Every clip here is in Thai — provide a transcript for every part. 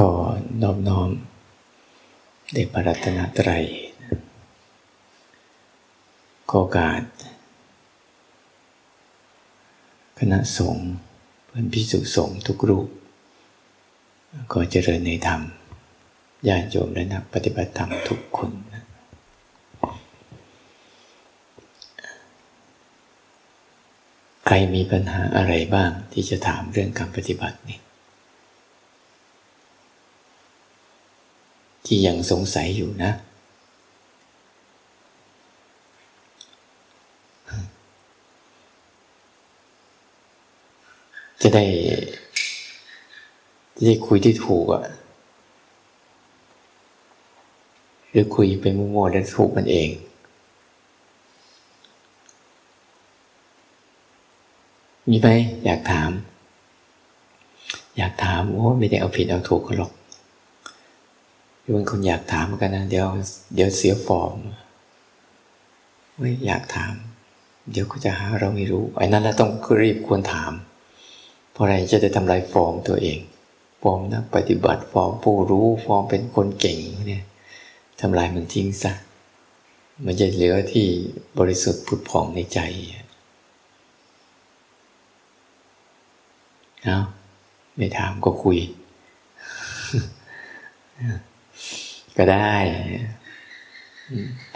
ขอนอบน้อมเด็กพระรัตนตรัยโอกาส คณะสงฆ์เพื่อนพิสุสงฆ์ทุกรูป ก็เจริญในธรรมญาติโยมและนักปฏิบัติธรรมทุกคน ใครมีปัญหาอะไรบ้างที่จะถามเรื่องการปฏิบัตินี่ ที่ยังสงสัยอยู่นะ จะได้จะได้คุยที่ถูกอะหรือคุยไปมั่วๆแล้วถูกมันเองมีไหมอยากถาม อยากถามโอ้ไม่ได้เอาผิดเอาถูกเขาหรอก บางคนอยากถามกันนะ เดี๋ยว เดี๋ยวเสียฟอร์มไม่อยากถาม เดี๋ยวก็จะหาเราไม่รู้ไอ้นั้นเราต้องรีบควรถาม เพราะอะไรจะได้ทำลายฟอร์มตัวเอง ฟอร์มนักปฏิบัติฟอร์มผู้รู้ฟอร์มเป็นคนเก่งเนี่ยทำลายมันทิ้งซะมันจะเหลือที่บริสุทธิ์ผุดผ่องในใจเอาไม่ถามก็คุย ก็ได้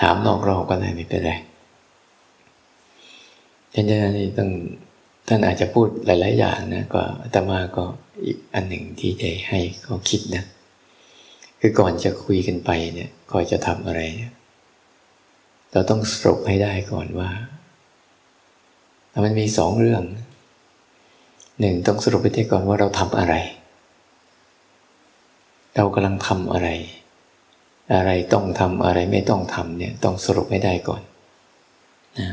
ถามนอกรอบก็ได้ไม่เป็นไรท่านอาจารย์ต้องท่านอาจจะพูดหลาย ๆ อย่างนะก็อาตมาก็อีกอันหนึ่งที่จะให้เขาคิดนะ คือก่อนจะคุยกันไปเนี่ยก่อนจะทำอะไรเราต้องสรุปให้ได้ก่อนว่ามันมีสองเรื่องหนึ่งต้องสรุปให้ได้ก่อนว่าเราทำอะไร เรากำลังทำอะไร อะไรต้องทำอะไรไม่ต้องทำเนี่ยต้องสรุปให้ได้ก่อนนะ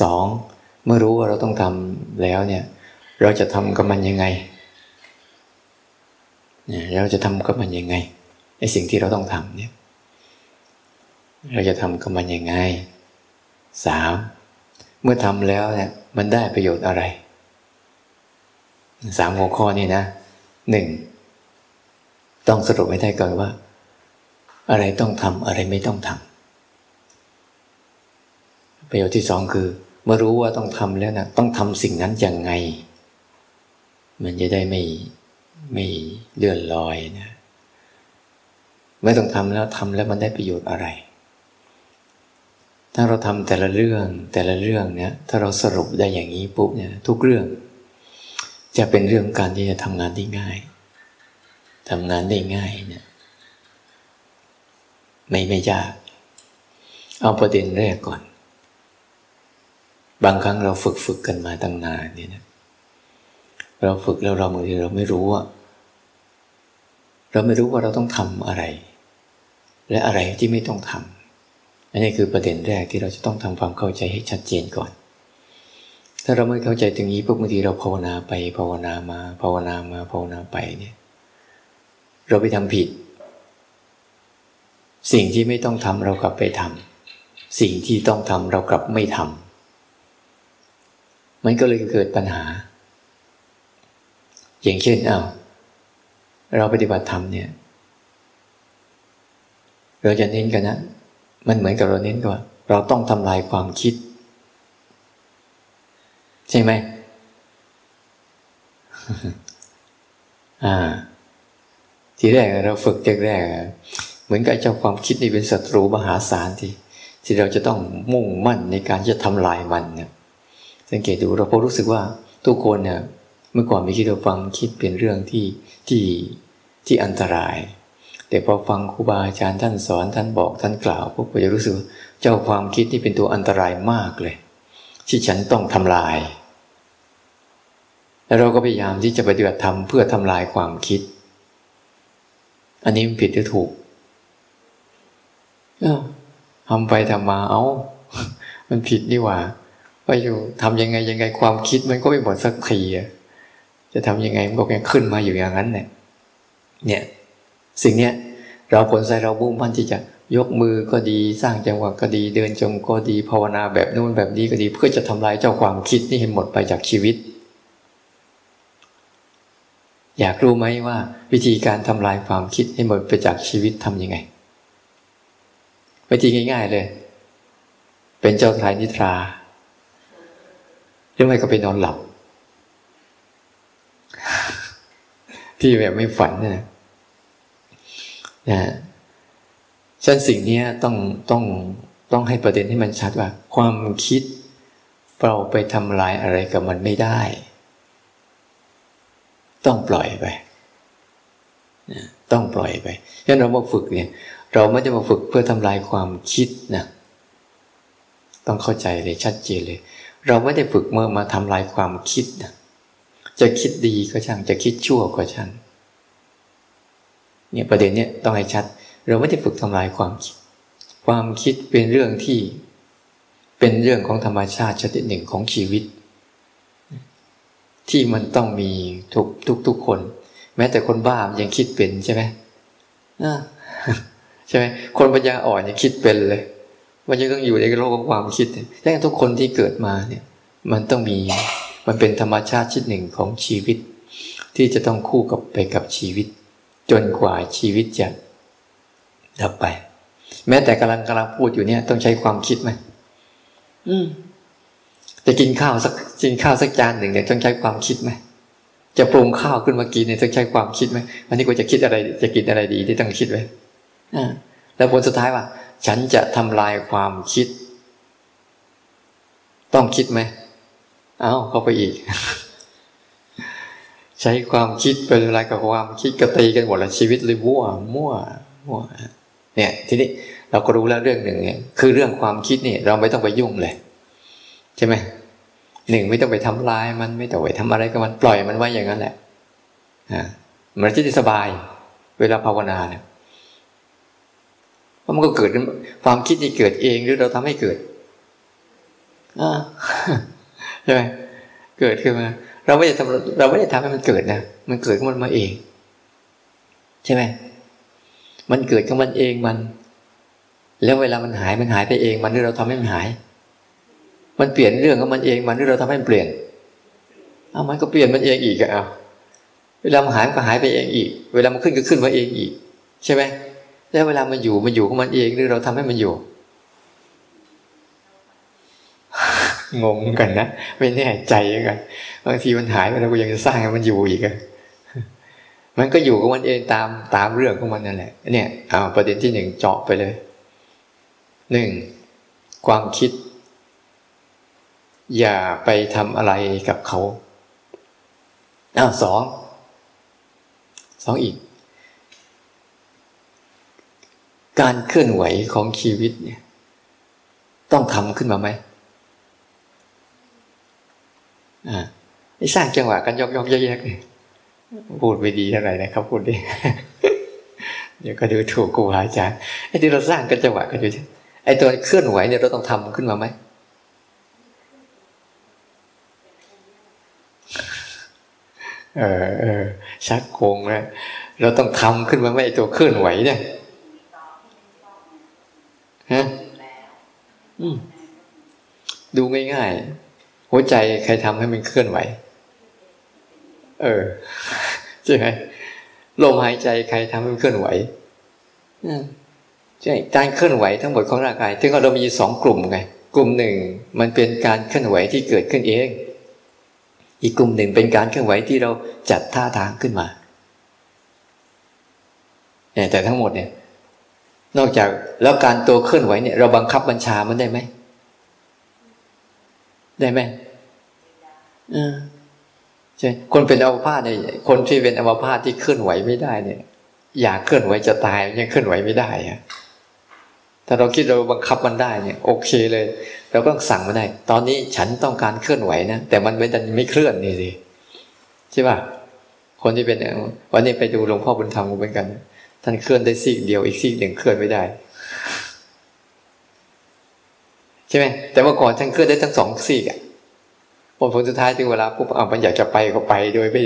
สองเมื่อรู้ว่าเราต้องทำแล้วเนี่ย เราจะทำกับมันยังไงเนี่ยเราจะทำกับมันยังไงไอ้สิ่งที่เราต้องทำเนี่ย เราจะทำกับมันยังไงสามเมื่อทำแล้วเนี่ย มันได้ประโยชน์อะไรสามหัวข้อนี่นะหนึ่งต้องสรุปให้ได้ก่อนว่า อะไรต้องทำอะไรไม่ต้องทำประโยชน์ที่สองคือเมื่อรู้ว่าต้องทำแล้วนะต้องทำสิ่งนั้นอยังไง มันจะได้ไม่ไม่เลื่อนลอยนะไม่ต้องทำแล้วทำแล้วมันได้ประโยชน์อะไร ถ้าเราทำแต่ละเรื่องแต่ละเรื่องเนี่ยถ้าเราสรุปได้อย่างนี้ปุ๊บเนี่ยทุกเรื่อง จะเป็นเรื่องการที่จะทำงานได้ง่ายทำงานได้ง่ายเนี่ย ไม่ไม่ยาก เอาประเด็นแรกก่อน บางครั้งเราฝึกฝึกกันมาตั้งนานเนี่ยนะเราฝึกแล้วเราบางทีเราไม่รู้ว่าเราไม่รู้ว่าเราต้องทำอะไร และอะไรที่ไม่ต้องทำอันนี้คือประเด็นแรกที่เราจะต้องทำความเข้าใจให้ชัดเจนก่อน ถ้าเราไม่เข้าใจตรงนี้พวกบางทีเราภาวนาไปภาวนามาภาวนามาภาวนาไปเนี่ย เราไปทำผิด สิ่งที่ไม่ต้องทำเรากลับไปทำสิ่งที่ต้องทำเรากลับไม่ทำมันก็เลยเกิดปัญหา อย่างเช่นเอาเราปฏิบัติธรรมเนี่ย เราจะเน้นกันนะ มันเหมือนกับเราเน้นกันว่า เราต้องทำลายความคิด ใช่ไหมอ่า ทีแรกเราฝึกแรก มือนกับเจ้าความคิดนี่เป็นศัตรูมหาศาลที่ ที่เราจะต้องมุ่งมั่นในการจะทำลายมันเนี่ยสังเกตดูเราพอรู้สึกว่าทุกคนเนี่ยเมื่อก่อนไม่คิดเราฟังคิดเป็นเรื่องที่ที่ที่อันตราย แต่พอฟังครูบาอาจารย์ท่านสอนท่านบอกท่านกล่าวพวกเราจะรู้สึกเจ้าความคิดนี่เป็นตัวอันตรายมากเลย ที่ฉันต้องทำลาย แล้วเราก็พยายามที่จะปฏิบัติธรรมเพื่อทำลายความคิด อันนี้มันผิดหรือถูก ทำไปทำมาเอา้า มันผิดนี่หว่าไปอยู่ทำยังไงยังไงความคิดมันก็ไม่หมดสักทีจะทำยังไงมันก็ยังขึ้นมาอยู่อย่างนั้นเนี่ยเนี่ยสิ่งเนี้ยเราผลใจเราบุ่งมั่นที่จะยกมือก็ดีสร้างจังหวะก็ดีเดินจงก็ดีภาวนาแบบนู้นแบบนี้ก็ดี เพื่อจะทำลายเจ้าความคิดนี่ให้หมดไปจากชีวิต อยากรู้ไหมว่า วิธีการทำลายความคิดให้หมดไปจากชีวิตทำยังไง วิธีง่ายๆเลย เป็นเจ้าทายนิทราหรือไม่ก็ไปนอนหลับ ที่แบบไม่ฝันนะนะฉันสิ่งนี้ต้องต้องต้องให้ประเด็นให้มันชัดว่า ความคิดเราไปทำลายอะไรกับมันไม่ได้ ต้องปล่อยไป ต้องปล่อยไปฉะนั้นเรามาฝึกเนี่ย เราไม่ได้มาฝึกเพื่อทำลายความคิดนะต้องเข้าใจเลยชัดเจนเลย เราไม่ได้ฝึกเมื่อมาทำลายความคิดนะจะคิดดีก็ช่าง จะคิดชั่วก็ช่างเนี่ยประเด็นเนี้ยต้องให้ชัด เราไม่ได้ฝึกทำลายความคิด ความคิดเป็นเรื่องที่เป็นเรื่องของธรรมชาติชนิดหนึ่งของชีวิต ที่มันต้องมีทุกทุกทุกคน แม้แต่คนบ้ามันยังคิดเป็นใช่ไหมใช่ไหมคนปัญญาอ่อนยังคิดเป็นเลย มันยังต้องอยู่ในโลกของความคิดดังนั้นทุกคนที่เกิดมาเนี่ย มันต้องมี มันเป็นธรรมชาติชนิดหนึ่งของชีวิต ที่จะต้องคู่กับไปกับชีวิต จนกว่าชีวิตจะดับไป แม้แต่กำลังกำลังพูดอยู่เนี่ย ต้องใช้ความคิดไหมอืมจะกินข้าวสักกินข้าวสักจานหนึ่งเนี่ยต้องใช้ความคิดไหมจะปรุงข้าวขึ้นมากินเนี่ยต้องใช้ความคิดไหมวันนี้กูจะคิดอะไร จะกินอะไรดีที่ต้องคิดไว้อ่า แล้วผลสุดท้ายว่า ฉันจะทำลายความคิด ต้องคิดไหม เอาเข้าไปอีก ใช้ความคิดเป็นอะไรกับความคิดกระตีกันหมดละชีวิตเลยมั่ว มั่ว มั่ว เนี่ย ทีนี้เราก็รู้แล้วเรื่องหนึ่งเนี่ยคือเรื่องความคิดเนี่ยเราไม่ต้องไปยุ่งเลย ใช่ไหมหนึ่งไม่ต้องไปทำลายมันไม่ต้องไปทำอะไรกับมันปล่อยมันไว้อย่างนั้นแหละอ่ามันจะได้สบาย เวลาภาวนาเนี่ย เพราะมันก็เกิดความคิดที่เกิดเองหรือเราทำให้เกิดใช่ไหมเกิดขึ้นมา เราไม่ได้ทำเราไม่ได้ทำให้มันเกิดนะมันเกิดขึ้นมาเอง ใช่ไหมมันเกิดของมันเองมัน แล้วเวลามันหายมันหายไปเอง มันหรือเราทำให้มันหาย มันเปลี่ยนเรื่องของมันเองมันหรือเราทำให้มันเปลี่ยนเอามันก็เปลี่ยนมันเองอีกอะเอาเวลามันหายก็หายไปเองอีก เวลามันขึ้นก็ขึ้นมาเองอีก ใช่ไหม แล้วเวลามันอยู่มันอยู่ของมันเองหรือเราทำให้มันอยู่งงกันนะไม่แน่ใจกันบางทีมันหายไปแล้วก็ยังจะสร้างให้มันอยู่อีกอะมันก็อยู่ของมันเองตามตามเรื่องของมันนั่นแหละ เนี่ยเอาประเด็นที่หนึ่งเจาะไปเลยหนึ่งความคิด อย่าไปทำอะไรกับเขาอ้าวสองสองอีก การเคลื่อนไหวของชีวิตเนี่ย ต้องทำขึ้นมาไหมอ่าสร้างจังหวะกันยกยกแยกๆเนี่ยพูดไม่ดีเท่าไหร่นะครับพูดดิเดี๋ยวก็ดูถูกครูอาจารย์ไอ้ที่เราสร้างกันจังหวะกันอยู่ไอ้ตัวเคลื่อนไหวเนี่ยเราต้องทำขึ้นมาไหมเออเออชักโคงแล้วเราต้องทำขึ้นมาไหมไอ้ตัวเคลื่อนไหวเนี่ย ฮะดูง่ายๆ หัวใจใครทำให้มันเคลื่อนไหว เออใช่ไหมลมหายใจใครทำให้เคลื่อนไหวใช่การเคลื่อนไหวทั้งหมดของร่างกายถึงเรามีสองกลุ่มไงกลุ่มหนึ่งมันเป็นการเคลื่อนไหวที่เกิดขึ้นเอง อีกกลุ่มหนึ่งเป็นการเคลื่อนไหวที่เราจัดท่าทางขึ้นมาเนี่ยแต่ทั้งหมดเนี่ย นอกจากแล้วการตัวเคลื่อนไหวเนี่ย เราบังคับบัญชามันได้ไหม ได้ไหมอ่าช่คนเป็นอัมพาตเนี่ยคนที่เป็นอัมพาตที่เคลื่อนไหวไม่ได้เนี่ย อยากเคลื่อนไหวจะตายยังเคลื่อนไหวไม่ได้อะถ้าเราคิดเราบังคับมันได้เนี่ย โอเคเลย เราก็สั่งมันได้ ตอนนี้ฉันต้องการเคลื่อนไหวนะแต่มันไม่ดันไม่เคลื่อนนี่สิใช่ป่ะคนที่เป็นวันนี้ไปดูหลวงพ่อบุญธรรมเหมือนกัน ท่านเคลื่อนได้ซีกเดียวอีกซีกหนึ่งเคลื่อนไม่ได้ ใช่ไหมแต่เมื่อก่อนท่านเคลื่อนได้ทั้งสองซีกอะผลสุดท้ายถึงเวลาปุ๊บเอามันอยากจะไปก็ไป โดยไม่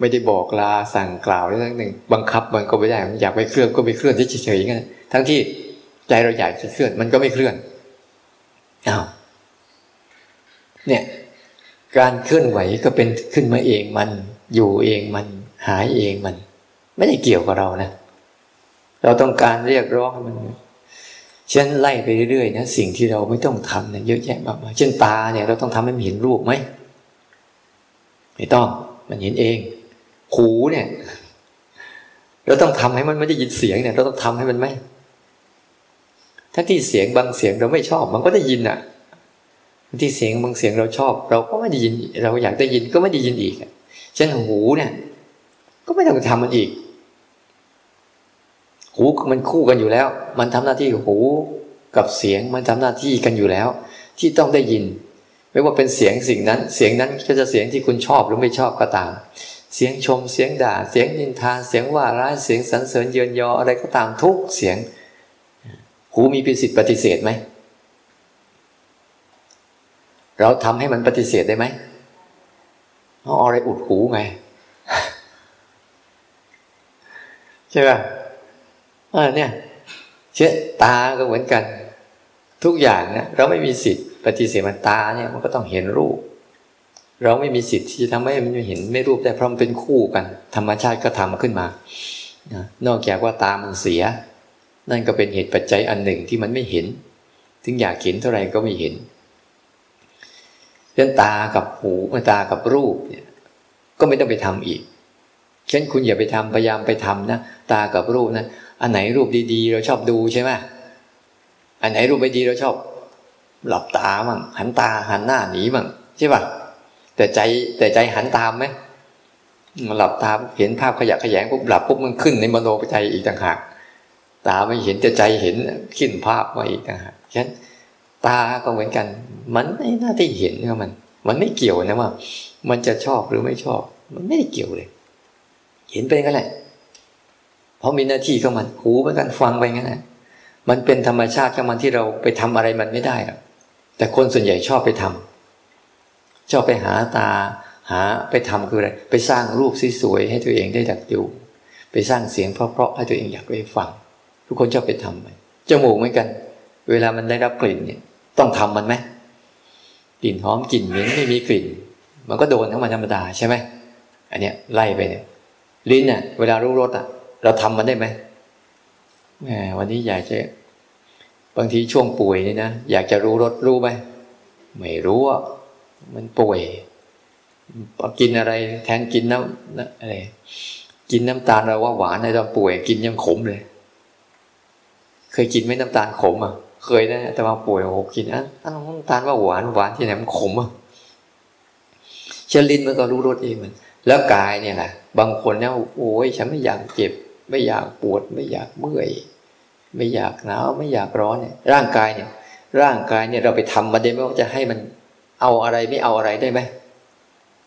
ไม่ได้บอกลาสั่งกล่าวอะไรทั้งหนึ่งบังคับมันก็ไม่ได้อยากไปเคลื่อนก็ไปเคลื่อนเฉยๆงั้นทั้งที่ใจเราอยากจะเคลื่อนมันก็ไม่เคลื่อนอ้าวเนี่ยการเคลื่อนไหวก็เป็นขึ้นมาเองมัน อยู่เองมัน หายเองมัน ไม่ได้เกี่ยวกับเรานะ เราต้องการเรียกร้องมันฉันไล่ไปเรื่อยๆนะสิ่งที่เราไม่ต้องทำเนี่ยเยอะแยะมากมายเช่นตาเนี่ยเราต้องทำให้มันเห็นรูปไหมไม่ต้อง มันเห็นเอง หูเนี่ย เราต้องทำให้มันไม่ได้ยินเสียงเนี่ย เราต้องทำให้มันไหมถ้าที่เสียงบางเสียงเราไม่ชอบมันก็ได้ยินอะที่เสียงบางเสียงเราชอบ เราก็ไม่ได้ยิน เราอยากได้ยินก็ไม่ได้ยินอีกเช่นหูเนี่ย ก็ไม่ต้องทำมันอีก หูมันคู่กันอยู่แล้ว มันทำหน้าที่หูกับเสียงมันทำหน้าที่กันอยู่แล้ว ที่ต้องได้ยิน ไม่ว่าเป็นเสียงสิ่งนั้น เสียงนั้นก็จะเสียงที่คุณชอบหรือไม่ชอบก็ตาม เสียงชมเสียงด่า เสียงนินทาเสียงว่าร้ายเสียงสรรเสริญเยินยออะไรก็ตามทุกเสียง หูมีเป็นสิทธิ์ปฏิเสธไหมเราทำให้มันปฏิเสธได้ไหมเอาอะไรอุดหูไงใช่ป่ะ ออเนี่ยเชื่อตาก็เหมือนกัน ทุกอย่างเนี่ยเราไม่มีสิทธิ์ปฏิเสธมันตาเนี่ยมันก็ต้องเห็นรูป เราไม่มีสิทธิ์ที่จะทำให้มันเห็นไม่รูปได้เพราะมันเป็นคู่กัน ธรรมชาติก็ทำขึ้นมานอกจากว่าตามันเสีย นั่นก็เป็นเหตุปัจจัยอันหนึ่งที่มันไม่เห็น ถึงอยากเห็นเท่าไหร่ก็ไม่เห็นเช่นตากับหูตากับรูปเนี่ย ก็ไม่ต้องไปทำอีกเช่นคุณอย่าไปทำพยายามไปทำนะตากับรูปนะ อันไหนรูปดีๆ เราชอบดูใช่ไหมอันไหนรูปไม่ดีเราชอบ หลับตามั่งหันตาหันหน้าหนีมั่งใช่ป่ะแต่ใจแต่ใจหันตามไหมหลับตาเห็นภาพขยะขยงปุ๊บหลับปุ๊บมันขึ้นในมโนปัจอีกต่างหาก ตาไม่เห็นแต่ใจเห็นขึ้นภาพมาอีกต่างหากฉะนั้นตาก็เหมือนกัน มันไม่น่าที่เห็นนะมัน มันไม่เกี่ยวนะว่า มันจะชอบหรือไม่ชอบ มันไม่ได้เกี่ยวเลย เห็นไปกันแหละ เพราะมีหน้าที่ของมันหูเหมือนกันฟังไปงั้นแหละมันเป็นธรรมชาติของมันที่เราไปทำอะไรมันไม่ได้หรอกแต่คนส่วนใหญ่ชอบไปทำชอบไปหาตา หาไปทำคืออะไร ไปสร้างรูปสวยๆให้ตัวเองได้ดักอยู่ไปสร้างเสียงเพราะๆให้ตัวเองอยากไปฟัง ทุกคนชอบไปทำไปจมูกเหมือนกัน เวลามันได้รับกลิ่นเนี่ย ต้องทำมันไหมกลิ่นหอมกลิ่นเหม็นไม่มีกลิ่น มันก็โดนทั้งมันธรรมดาใช่ไหมอันเนี้ยไล่ไปเนี่ยลิ้นเนี่ยเวลารู้รสอะ เราทำมันได้ไหมแหมวันนี้อยากจะบางทีช่วงป่วยนี่นะอยากจะรู้รสรู้ไหมไม่รู้อะมันป่วยกินอะไรแทนกินน้ำอะไรกินน้ำตาลเราว่าหวานในตอนป่วย กินยังขมเลย เคยกินไหมน้ำตาลขมอะ เคยนะแต่ว่าป่วยโอ้กินอะน้ำตาลว่าหวานหวานที่ไหนมันขมอะเชลินมันก็รู้รสเองมัน แล้วกายเนี่ยแหละบางคนเนี่ยโอ้ยฉันไม่อยากเจ็บ ไม่อยากปวด ไม่อยากเมื่อย ไม่อยากหนาวไม่อยากร้อนเนี่ยร่างกายเนี่ย ร่างกายเนี่ยเราไปทำมาได้ไหมว่าจะให้มันเอาอะไรไม่เอาอะไรได้ไหม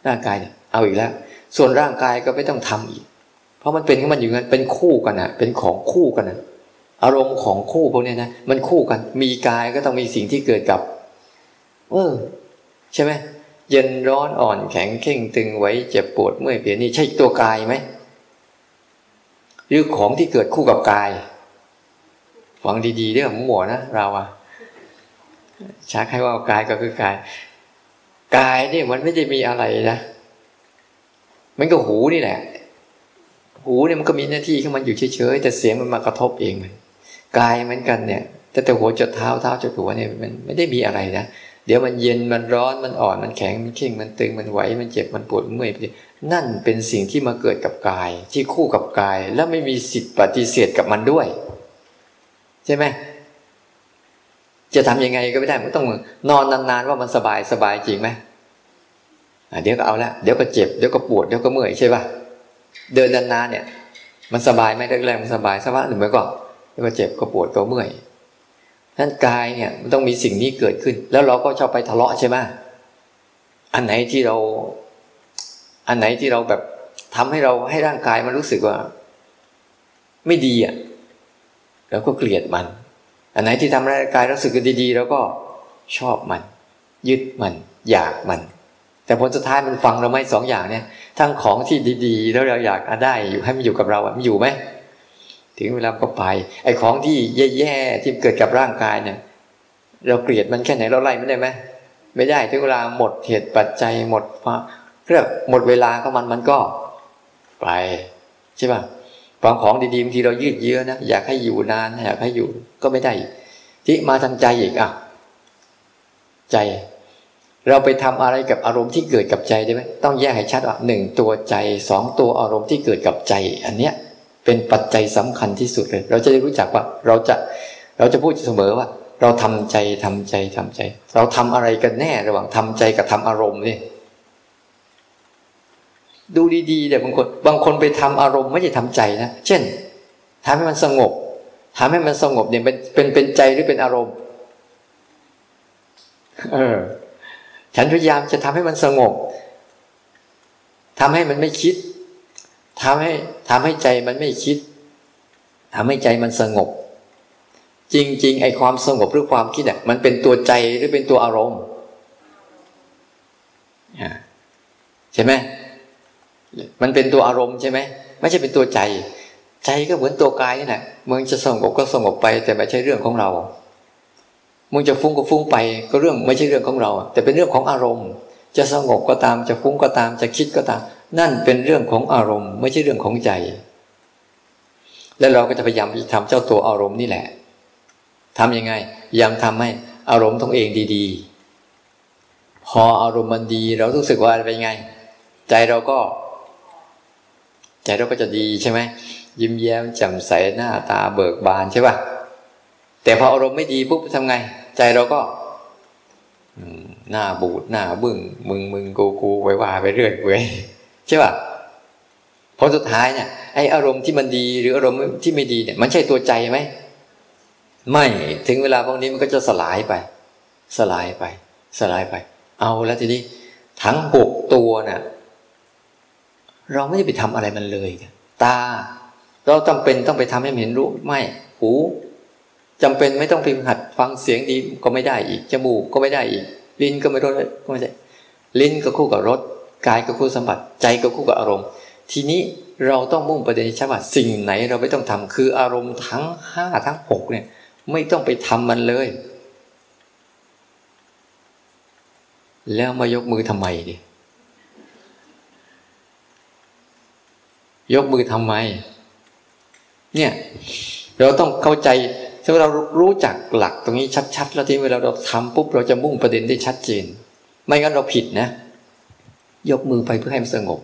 ร่างกายเนี่ยเอาอีกแล้ว ส่วนร่างกายก็ไม่ต้องทำอีก เพราะมันเป็นของมันอยู่งั้นเป็นคู่กันอะ เป็นของคู่กันอะอารมณ์ของคู่พวกนี้นะมันคู่กัน มีกายก็ต้องมีสิ่งที่เกิดกับ เออ ใช่ไหมเย็นร้อนอ่อนแข็งเข่งตึงไว้เจ็บปวดเมื่อยเปียนี่ใช่ตัวกายไหม หรือของที่เกิดคู่กับกายฟังดีๆเรื่องหมัวนะเราอะชักให้ว่ากายก็คือกาย กายเนี่ยมันไม่ได้มีอะไรนะมันก็หูนี่แหละ หูเนี่ยมันก็มีหน้าที่ของมันอยู่เฉยๆแต่เสียงมันมากระทบเองมันกายเหมือนกันเนี่ยแต่แต่หัวจดเท้าเท้าจดหัวเนี่ยมันไม่ได้มีอะไรนะเดี๋ยวมันเย็นมันร้อนมันอ่อนมันแข็งมันเข่งมันตึงมันไหวมันเจ็บมันปวดเมื่อย นั่นเป็นสิ่งที่มาเกิดกับกายที่คู่กับกาย แล้วไม่มีสิทธิ์ปฏิเสธกับมันด้วย ใช่ไหมจะทำยังไงก็ไม่ได้มันต้องนอนนานๆว่ามันสบายสบายจริงไหมเดี๋ยวก็เอาละเดี๋ยวก็เจ็บเดี๋ยวก็ปวดเดี๋ยวก็เมื่อยใช่ป่ะเดินนานๆเนี่ย มันสบายไหมแรกๆมันสบายสักพักหนึ่งมันก็ก็เจ็บก็ปวดก็เมื่อยนั้นกายเนี่ยมันต้องมีสิ่งนี้เกิดขึ้น แล้วเราก็ชอบไปทะเลาะใช่ไหมอันไหนที่เรา อันไหนที่เราแบบทำให้เราให้ร่างกายมันรู้สึกว่า ไม่ดีอะเราก็เกลียดมัน อันไหนที่ทำร่างกายรู้สึกดีๆเราก็ชอบมัน ยึดมัน อยากมัน แต่ผลสุดท้ายมันฟังเราไม่สองอย่างเนี่ย ทั้งของที่ดีๆ แล้วเราอยากได้อยู่ให้มันอยู่กับเราอะมันอยู่ไหมถึงเวลาก็ไป ไอ้ของที่แย่ๆที่เกิดกับร่างกายเนี่ย เราเกลียดมันแค่ไหนเราไล่ไม่ได้ไหมไม่ได้ถึงเวลาหมดเหตุปัจจัยหมด เรื่องหมดเวลาของมันมันก็ไปใช่ป่ะฟังของดีๆบางทีเรายืดเยื้อนะอยากให้อยู่นานอยากให้อยู่ก็ไม่ได้ ที่มาทางใจอีกอะ ใจ เราไปทำอะไรกับอารมณ์ที่เกิดกับใจได้ไหมต้องแยกให้ชัดว่าหนึ่งตัวใจสองตัวอารมณ์ที่เกิดกับใจ อันเนี้ยเป็นปัจจัยสำคัญที่สุดเลย เราจะได้รู้จักว่าเราจะเราจะพูดเสมอว่า เราทำใจทำใจทำใจ เราทำอะไรกันแน่ระหว่างทำใจกับทำอารมณ์เนี่ย ดูดีๆเดี๋ยวบางคนบางคนไปทำอารมณ์ไม่ใช่ทำใจนะเช่นทำให้มันสงบทำให้มันสงบเนี่ยเป็นเป็นเป็นใจหรือเป็นอารมณ์ เออ ฉันพยายามจะทำให้มันสงบทำให้มันไม่คิดทำให้ทำให้ใจมันไม่คิดทำให้ใจมันสงบ จริง ๆ ไอ้ความสงบหรือความคิดเนี่ยมันเป็นตัวใจหรือเป็นตัวอารมณ์ใช่ไหม มันเป็นตัวอารมณ์ใช่ไหมไม่ใช่เป็นตัวใจ ใจก็เหมือนตัวกายนี่แหละมึงจะสงบก็สงบไป แต่ไม่ใช่เรื่องของเรามึงจะฟุ้งก็ฟุ้งไป ก็เรื่องไม่ใช่เรื่องของเรา แต่เป็นเรื่องของอารมณ์ จะสงบก็ตามจะฟุ้งก็ตาม จะคิดก็ตาม นั่นเป็นเรื่องของอารมณ์ ไม่ใช่เรื่องของใจ แล้วเราก็จะพยายามทำเจ้าตัวอารมณ์นี่แหละทํำยังไงพยายามทำให้อารมณ์ตองเองดีๆ พออารมณ์มันดี เรารู้สึกว่าเป็นไง ใจเราก็ ใจเราก็จะดีใช่ไหมยิ้มแย้มแจ่มใสหน้าตาเบิกบานใช่ป่ะแต่พออารมณ์ไม่ดีปุ๊บทำไง ใจเราก็หน้าบูดหน้าบึ้งมึงมึงกูกูไว้ว่าไปเรื่อยเปื่อยใช่ป่ะพอสุดท้ายเนี่ยไออารมณ์ที่มันดีหรืออารมณ์ที่ไม่ดีเนี่ยมันใช่ตัวใจไหมไม่ถึงเวลาพวกนี้มันก็จะสลายไป สลายไป สลายไป เอาแล้วทีนี้ทั้งหกตัวน่ะ เราไม่ได้ไปทำอะไรมันเลย ตา เราจำเป็นต้องไปทำให้เห็นรู้ไม่ หูจำเป็นไม่ต้องพิมพ์หัดฟังเสียงดีก็ไม่ได้อีก จมูกก็ไม่ได้อีก ลิ้นก็ไม่รู้ก็ไม่ได้ ลิ้นก็คู่กับรส กายก็คู่สัมผัส ใจก็คู่กับอารมณ์ ทีนี้เราต้องมุ่งประเด็นใช่ว่าสิ่งไหนเราไม่ต้องทำคืออารมณ์ทั้งห้าทั้งหกเนี่ย ไม่ต้องไปทำมันเลย แล้วมายกมือทำไมดิย ยกมือทำไม เนี่ย เราต้องเข้าใจถ้าเรารู้จักหลักตรงนี้ชัด ๆ แล้วที่เวลาเราทำปุ๊บเราจะมุ่งประเด็นได้ชัดเจน ไม่งั้นเราผิดนะ ยกมือไปเพื่อให้มันสงบ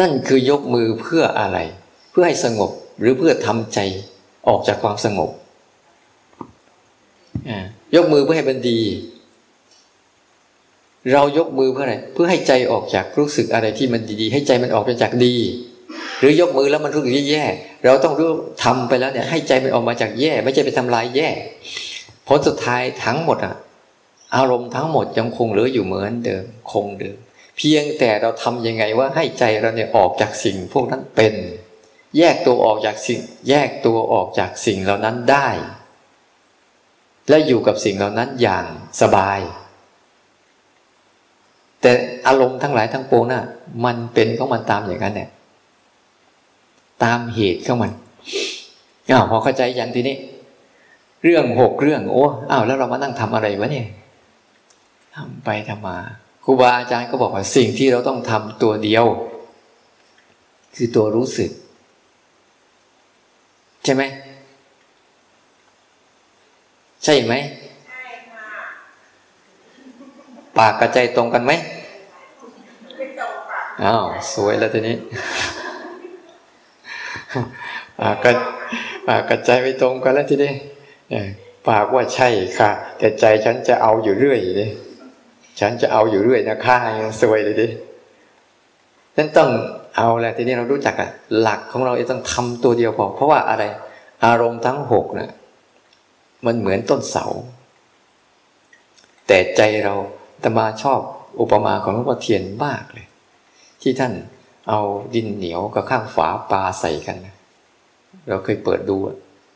นั่นคือยกมือเพื่ออะไร เพื่อให้สงบหรือเพื่อทำใจออกจากความสงบยกมือเพื่อให้มันดี เรายกมือเพื่ออะไรเพื่อให้ใจออกจากรู้สึกอะไรที่มันดีๆ ให้ใจมันออกไปจากดี หรือยกมือแล้วมันรู้สึกแย่ๆเราต้องรู้ทำไปแล้วเนี่ย ให้ใจมันออกมาจากแย่ ไม่ใช่ไปทำลายแย่ผลสุดท้ายทั้งหมดอะอารมณ์ทั้งหมดยังคงเหลืออยู่เหมือนเดิมคงเดิม เพียงแต่เราทํำยังไงว่าให้ใจเราเนี่ยออกจากสิ่งพวกนั้นเป็น แยกตัวออกจากสิ่ง แยกตัวออกจากสิ่งเหล่านั้นได้ และอยู่กับสิ่งเหล่านั้นอย่างสบาย แต่อารมณ์ทั้งหลายทั้งปวงน่ะ มันเป็นของมันตามอย่างนั้นเนี่ยตามเหตุของมันอ้าวพอเข้าใจอย่างทีนี้ เรื่องหกเรื่อง โอ้อ้าวแล้วเรามานั่งทำอะไรวะเนี่ยทำไปทำมาครูบาอาจารย์ก็บอกว่าสิ่งที่เราต้องทำตัวเดียว คือตัวรู้สึก ใช่ไหมใช่ไหมปากกับใจตรงกันไหม อ้าวสวยแล้วทีนี้ปากกับปากกับใจไม่ตรงกันแล้วทีนี้ปากว่าใช่ค่ะ แต่ใจฉันจะเอาอยู่เรื่อยเลยฉันจะเอาอยู่เรื่อยนะค่าสวยเลยดินั่นต้องเอาแหละทีนี้เรารู้จักอะหลักของเราต้องทำตัวเดียวพอเพราะว่าอะไร อารมณ์ทั้งหกนะ่ะมันเหมือนต้นเสา แต่ใจเราตมาชอบอุปมาของหลวงพ่อเทียนมากเลย ที่ท่านเอาดินเหนียวกับข้างฝาปลาใส่กันเราเคยเปิดดู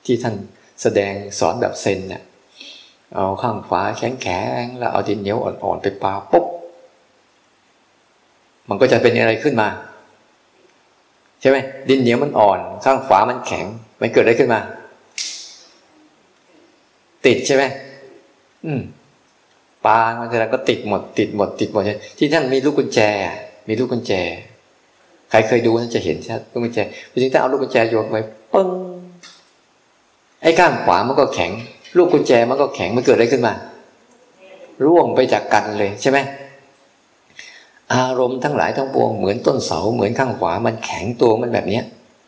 ที่ท่านแสดงสอนแบบเซนเนี่ยเอาข้างฝาแข็งแข็งแล้วเอาดินเหนียวอ่อนๆไปปาปุ๊บมันก็จะเป็นอะไรขึ้นมา ใช่ไหมดินเหนียวมันอ่อน ข้างฝามันแข็ง มันเกิดอะไรขึ้นมา ติดใช่ไหมอืมปามันแสดงก็ติดหมด ติดหมด ติดหมดที่ท่านมีลูกกุญแจ มีลูกกุญแจ ใครเคยดูนั่นจะเห็นชัดลูกกุญแจพอถึงถ้าเอาลูกกุญแจโยนไปปึ้งไอ้ข้างขวามันก็แข็ง ลูกกุญแจมันก็แข็งมันเกิดอะไรขึ้นมา ร่วงไปจากกันเลยใช่ไหมอารมณ์ทั้งหลายทั้งปวงเหมือนต้นเสาเหมือนข้างขวา มันแข็งตัวมันแบบเนี้ย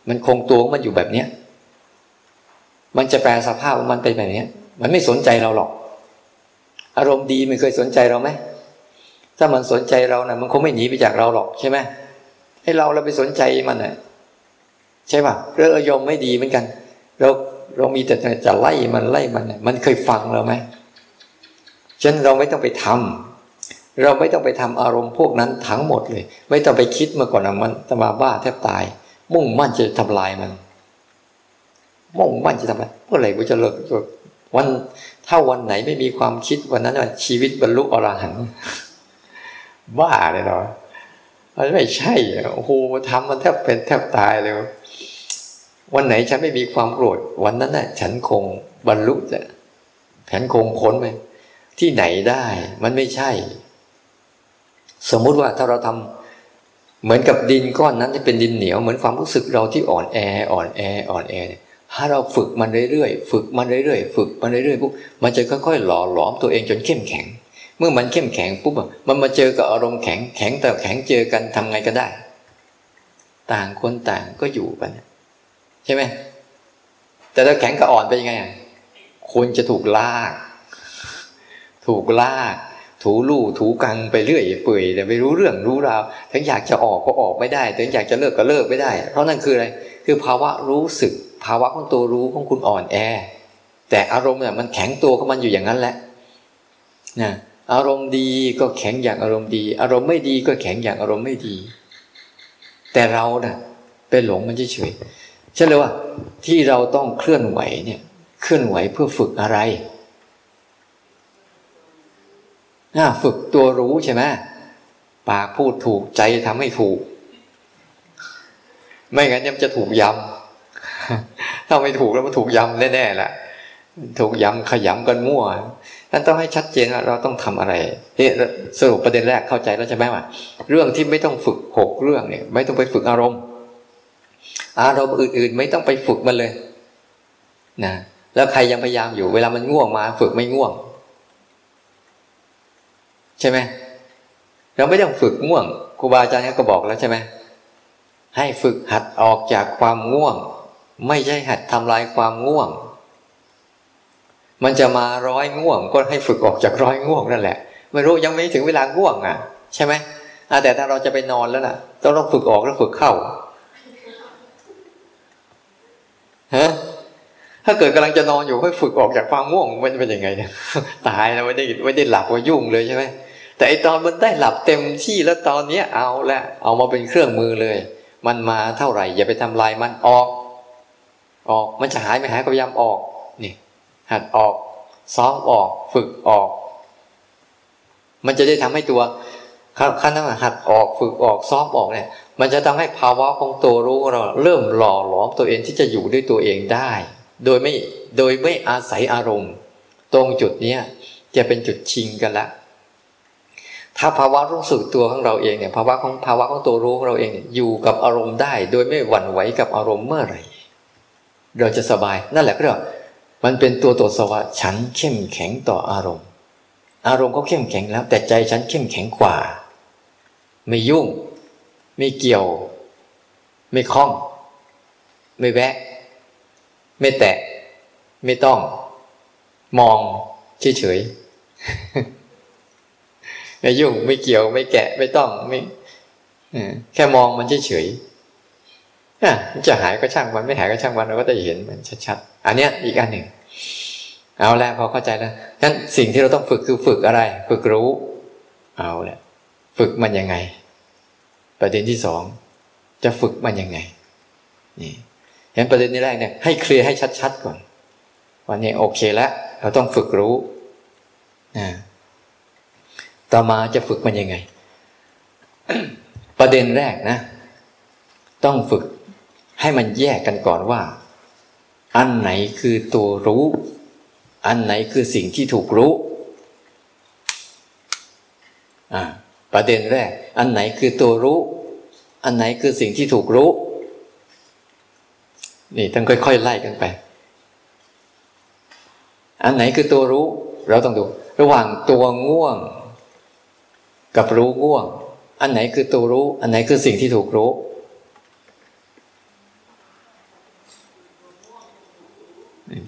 มันคงตัวมันอยู่แบบเนี้ยมันจะแปลสภาพมันเป็นแบบนี้มันไม่สนใจเราหรอก อารมณ์ดีมันเคยสนใจเราไหม ถ้ามันสนใจเรานะ่ะ มันคงไม่หนีไปจากเราหรอกใช่ไหมให้เราเราไปสนใจมันนะ่ะใช่ป่ะเรื่องอารมณ์ไม่ดีเหมือนกัน เราเรามีแต่จะไล่มันไล่มันมันเคยฟังเราไหมฉะนั้นเราไม่ต้องไปทำเราไม่ต้องไปทำอารมณ์พวกนั้นทั้งหมดเลย ไม่ต้องไปคิดมาก่อนมันตมาบ้าแทบตาย มุ่งมั่นจะทำลายมันมุ่งมั่นจะทำอะไรเมื่อไหร่กูจะเลิกวันถ้าวันไหนไม่มีความคิดวันนั้นชีวิตบรรลุอรหันต์ บ้าเลยเนาะมันไม่ใช่โอ้โหทำมันแทบเป็นแทบตายเลยวันไหนฉันไม่มีความโกรธวันนั้นน่ะ ฉันคงบรรลุจะฉันคงพ้นไปที่ไหนได้ มันไม่ใช่ สมมุติว่าถ้าเราทำเหมือนกับดินก้อนนั้นที่เป็นดินเหนียวเหมือนความรู้สึกเราที่อ่อนแอ อ่อนแอ อ่อนแอเนี่ยถ้าเราฝึกมันเรื่อยๆฝึกมันเรื่อยๆฝึกมันเรื่อยๆปุ๊บมันจะค่อยๆหล่อหลอมตัวเองจนเข้มแข็ง เมื่อมันเข้มแข็งปุ๊บมันมาเจอกับอารมณ์แข็งแข็งแต่แข็งเจอกันทำไงก็ได้ ต่างคนต่างก็อยู่กันใช่ไหมแต่ถ้าแข็งกับอ่อนเป็นยังไงคุณจะถูกลาก ถูกลาก ถูลู่ถูกังไปเรื่อยเปื่อยแต่ไม่รู้เรื่องรู้ราวถึงอยากจะออกก็ออกไม่ได้ถึงอยากจะเลิกก็เลิกไม่ได้ เพราะนั่นคืออะไร คือภาวะรู้สึก ภาวะของตัวรู้ของคุณอ่อนแอ แต่อารมณ์เนี่ยมันแข็งตัวของมันอยู่อย่างนั้นแหละนะ อารมณ์ดีก็แข็งอย่างอารมณ์ดี อารมณ์ไม่ดีก็แข็งอย่างอารมณ์ไม่ดี แต่เราเนะ่ะไปหลงมันเฉยๆใช่เลยว่า ที่เราต้องเคลื่อนไหวเนี่ยเคลื่อนไหวเพื่อฝึกอะไรน่าฝึกตัวรู้ใช่ไหมปากพูดถูกใจทำให้ถูก ไม่งั้นยังจะถูกยำถ้าไม่ถูกแล้วมันถูกยำแน่ๆแหละถูกยำขยำกันมั่ว นั้นต้องให้ชัดเจนว่าเราต้องทำอะไรนี่สรุปประเด็นแรกเข้าใจแล้วใช่ไหมว่า เรื่องที่ไม่ต้องฝึกหกเรื่องเนี่ย ไม่ต้องไปฝึกอารมณ์ อารมณ์อื่น ๆ ไม่ต้องไปฝึกมันเลยนะแล้วใครยังพยายามอยู่ เวลามันง่วงมา ฝึกไม่ง่วง ใช่ไหมเราไม่ต้องฝึกง่วงครูบาอาจารย์ก็บอกแล้วใช่ไหมให้ฝึกหัดออกจากความง่วง ไม่ใช่หัดทำลายความง่วง มันจะมาร้อยง่วง ก็ให้ฝึกออกจากร้อยง่วงนั่นแหละ ไม่รู้ยังไม่ถึงเวลาง่วงอะ ใช่ไหมแต่ถ้าเราจะไปนอนแล้วน่ะ ต้องต้องฝึกออกแล้วฝึกเข้าฮะถ้าเกิดกำลังจะนอนอยู่ให้ฝึกออกจากความง่วงมันเป็นยังไงเนี่ยตายแล้วไม่ได้ไม่ได้หลับก็ยุ่งเลยใช่ไหมแต่ไอตอนมันได้หลับเต็มที่แล้วตอนเนี้ยเอาละเอามาเป็นเครื่องมือเลย มันมาเท่าไหร่ อย่าไปทำลายมันออก ออกมันจะหายไม่หายก็พยายามออก หัดออกซ้อมออก ฝึกออก มันจะได้ทำให้ตัวขั้นนั้นหัดออกฝึกออกซ้อมออกเนี่ย มันจะทำให้ภาวะของตัวรู้เราเริ่มหล่อหลอมตัวเองที่จะอยู่ด้วยตัวเองได้ โดยไม่โดยไม่อาศัยอารมณ์ ตรงจุดเนี้ยจะเป็นจุดชิงกันละถ้าภาวะรู้สึกตัวของเราเองเนี่ยภาวะของภาวะของตัวรู้ของเราเองเนี่ยอยู่กับอารมณ์ได้ โดยไม่หวั่นไหวกับอารมณ์เมื่อไหร่ เราจะสบายนั่นแหละก็เรียก มันเป็นตัวตรวจสอบว่าฉันเข้มแข็งต่ออารมณ์ อารมณ์เขาเข้มแข็งแล้ว แต่ใจฉันเข้มแข็งกว่า ไม่ยุ่ง ไม่เกี่ยว ไม่คล้อง ไม่แวะ ไม่แตะ ไม่ต้อง มองเฉยๆไม่ยุ่ง ไม่เกี่ยว ไม่แกะ ไม่ต้องไม่แค่มองมันเฉยๆจะหายก็ช่างมันไม่หายก็ช่างมันเราก็จะเห็นมันชัดๆ อันเนี้ยอีกอันหนึ่ง เอาแล้วพอเข้าใจแล้วงั้นสิ่งที่เราต้องฝึกคือฝึกอะไร ฝึกรู้ เอาแหละฝึกมันยังไง ประเด็นที่สองจะฝึกมันยังไง นี่เห็นประเด็นนี้แรกเนี่ยให้เคลียร์ให้ชัดๆก่อนวันนี้โอเคแล้วเราต้องฝึกรู้นะต่อมาจะฝึกมันยังไง ประเด็นแรกนะ ต้องฝึกให้มันแยกกันก่อนว่า อันไหนคือตัวรู้ อันไหนคือสิ่งที่ถูกรู้ประเด็นแรก อันไหนคือตัวรู้ อันไหนคือสิ่งที่ถูกรู้ นี่ต้องค่อยๆไล่กันไป อันไหนคือตัวรู้ เราต้องดู ระหว่างตัวง่วง กับรู้ง่วง อันไหนคือตัวรู้ อันไหนคือสิ่งที่ถูกรู้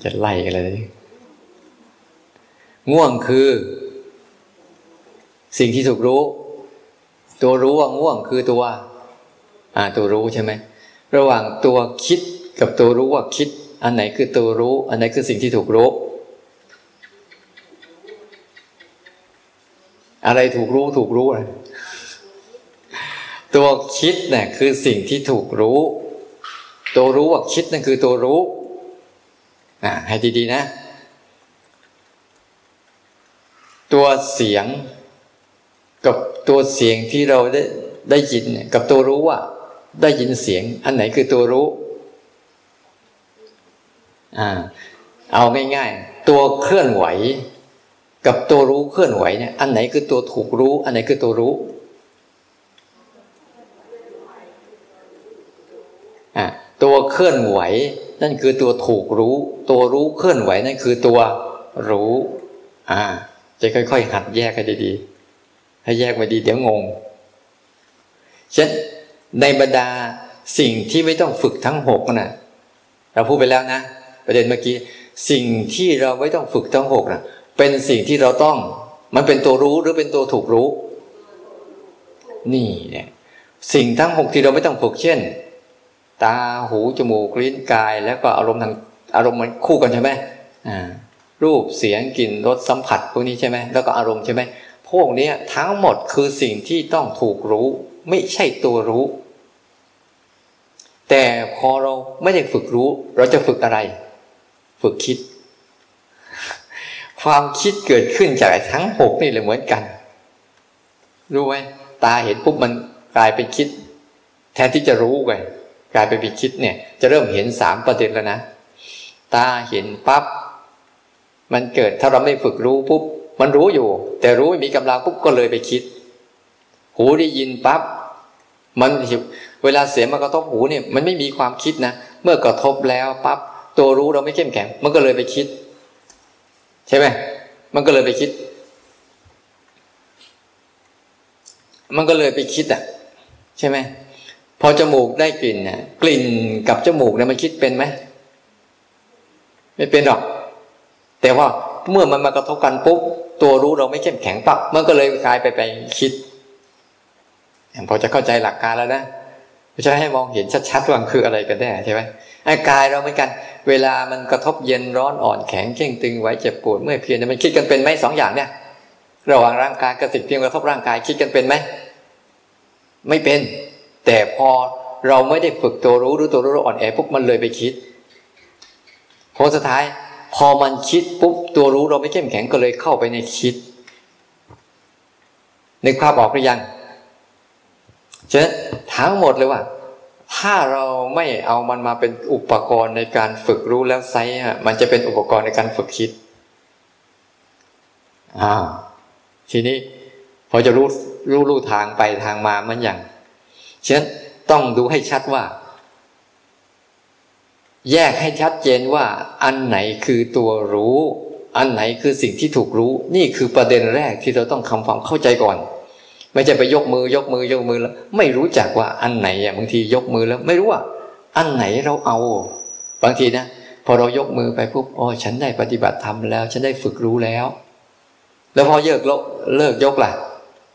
จะไล่กันเลยง่วงคือ สิ่งที่ถูกรู้ ตัวรู้ว่าง่วงคือตัว อ่า ตัวรู้ใช่ไหมระหว่างตัวคิดกับตัวรู้ว่าคิด อันไหนคือตัวรู้ อันไหนคือสิ่งที่ถูกรู้ อะไรถูกรู้ถูกรู้อะไรตัวคิดเนี่ยคือสิ่งที่ถูกรู้ ตัวรู้ว่าคิดนั่นคือตัวรู้ อ่าให้ดีๆนะ ตัวเสียงกับตัวเสียงที่เราได้ได้ยินกับตัวรู้ว่า ได้ยินเสียง อันไหนคือตัวรู้ อ่า เอาง่าย ๆ ตัวเคลื่อนไหว กับตัวรู้เคลื่อนไหวเนี่ยอันไหนคือตัวถูกรู้ อันไหนคือตัวรู้อ่าตัวเคลื่อนไหว นั่นคือตัวถูกรู้ ตัวรู้เคลื่อนไหวนั่นคือตัวรู้ อ่า จะค่อยๆ หัดแยกกันดีๆให้แยกมาดีเดี๋ยวงงฉะนั้นในบรรดาสิ่งที่ไม่ต้องฝึกทั้งหกนะเราพูดไปแล้วนะประเด็นเมื่อกี้สิ่งที่เราไม่ต้องฝึกทั้งหกนะเป็นสิ่งที่เราต้อง มันเป็นตัวรู้หรือเป็นตัวถูกรู้ นี่เนี่ยสิ่งทั้งหกที่เราไม่ต้องฝึกเช่น ตาหูจมูกลิ้นกาย แล้วก็อารมณ์ทางอารมณ์มันคู่กันใช่ไหมอ่ารูปเสียงกลิ่นรสสัมผัสพวกนี้ใช่ไหมแล้วก็อารมณ์ใช่ไหมพวกนี้ทั้งหมดคือสิ่งที่ต้องถูกรู้ ไม่ใช่ตัวรู้ แต่พอเราไม่ได้ฝึกรู้ เราจะฝึกอะไร ฝึกคิด ความคิดเกิดขึ้นจากทั้งหกนี่เลยเหมือนกัน รู้ไหมตาเห็นปุ๊บมันกลายเป็นคิด แทนที่จะรู้ไง กลายเป็นไปคิดเนี่ย จะเริ่มเห็นสามประเด็นแล้วนะ ตาเห็นปั๊บมันเกิดถ้าเราไม่ฝึกรู้ปุ๊บมันรู้อยู่ แต่รู้ไม่มีกำลังปุ๊บก็เลยไปคิด หูได้ยินปั๊บมันเวลาเสียงมากระทบหูเนี่ย มันไม่มีความคิดนะเมื่อกระทบแล้วปั๊บตัวรู้เราไม่เข้มแข็ง มันก็เลยไปคิด ใช่ไหมมันก็เลยไปคิด มันก็เลยไปคิดอะ ใช่ไหม พอจมูกได้กลิ่นเนี่ยกลิ่นกับจมูกเนี่ยมันคิดเป็นไหมไม่เป็นหรอก แต่ว่าเมื่อมันมากระทบกันปุ๊บตัวรู้เราไม่เข้มแข็งปั๊บมันก็เลยกลายไปไปคิดพอจะเข้าใจหลักการแล้วนะจะให้มองเห็นชัดๆว่าคืออะไรกันแน่ใช่ไหมไอ้กายเราเหมือนกัน เวลามันกระทบเย็นร้อนอ่อนแข็งเข่งตึงไว้เจ็บปวดเมื่อเพียรมันคิดกันเป็นไหมสองอย่างเนี่ย ระหว่างร่างกายกับสิ่งที่กระทบร่างกายคิดกันเป็นไหมไม่เป็น แต่พอเราไม่ได้ฝึกตัวรู้หรือตัวรู้อ่อนแอปุ๊บมันเลยไปคิดพอสุดท้าย พอมันคิดปุ๊บตัวรู้เราไม่เข้มแข็งก็เลยเข้าไปในคิดนึกภาพออกหรือยังฉะนั้นทั้งหมดเลยว่า ถ้าเราไม่เอามันมาเป็นอุปกรณ์ในการฝึกรู้แล้วไซมันจะเป็นอุปกรณ์ในการฝึกคิดอ่าทีนี้พอจะรู้รู้รู้ทางไปทางมามันอย่าง ฉะนั้นต้องดูให้ชัดว่า แยกให้ชัดเจนว่า อันไหนคือตัวรู้ อันไหนคือสิ่งที่ถูกรู้ นี่คือประเด็นแรกที่เราต้องทำความเข้าใจก่อน ไม่ใช่ไปยกมือยกมือยกมือแล้ว ไม่รู้จักว่าอันไหนอะบางทียกมือแล้ว ไม่รู้ว่า อันไหนเราเอา บางทีนะพอเรายกมือไปปุ๊บอ๋อฉันได้ปฏิบัติธรรมแล้ว ฉันได้ฝึกรู้แล้ว แล้วพอเลิกเลิกยกล่ะ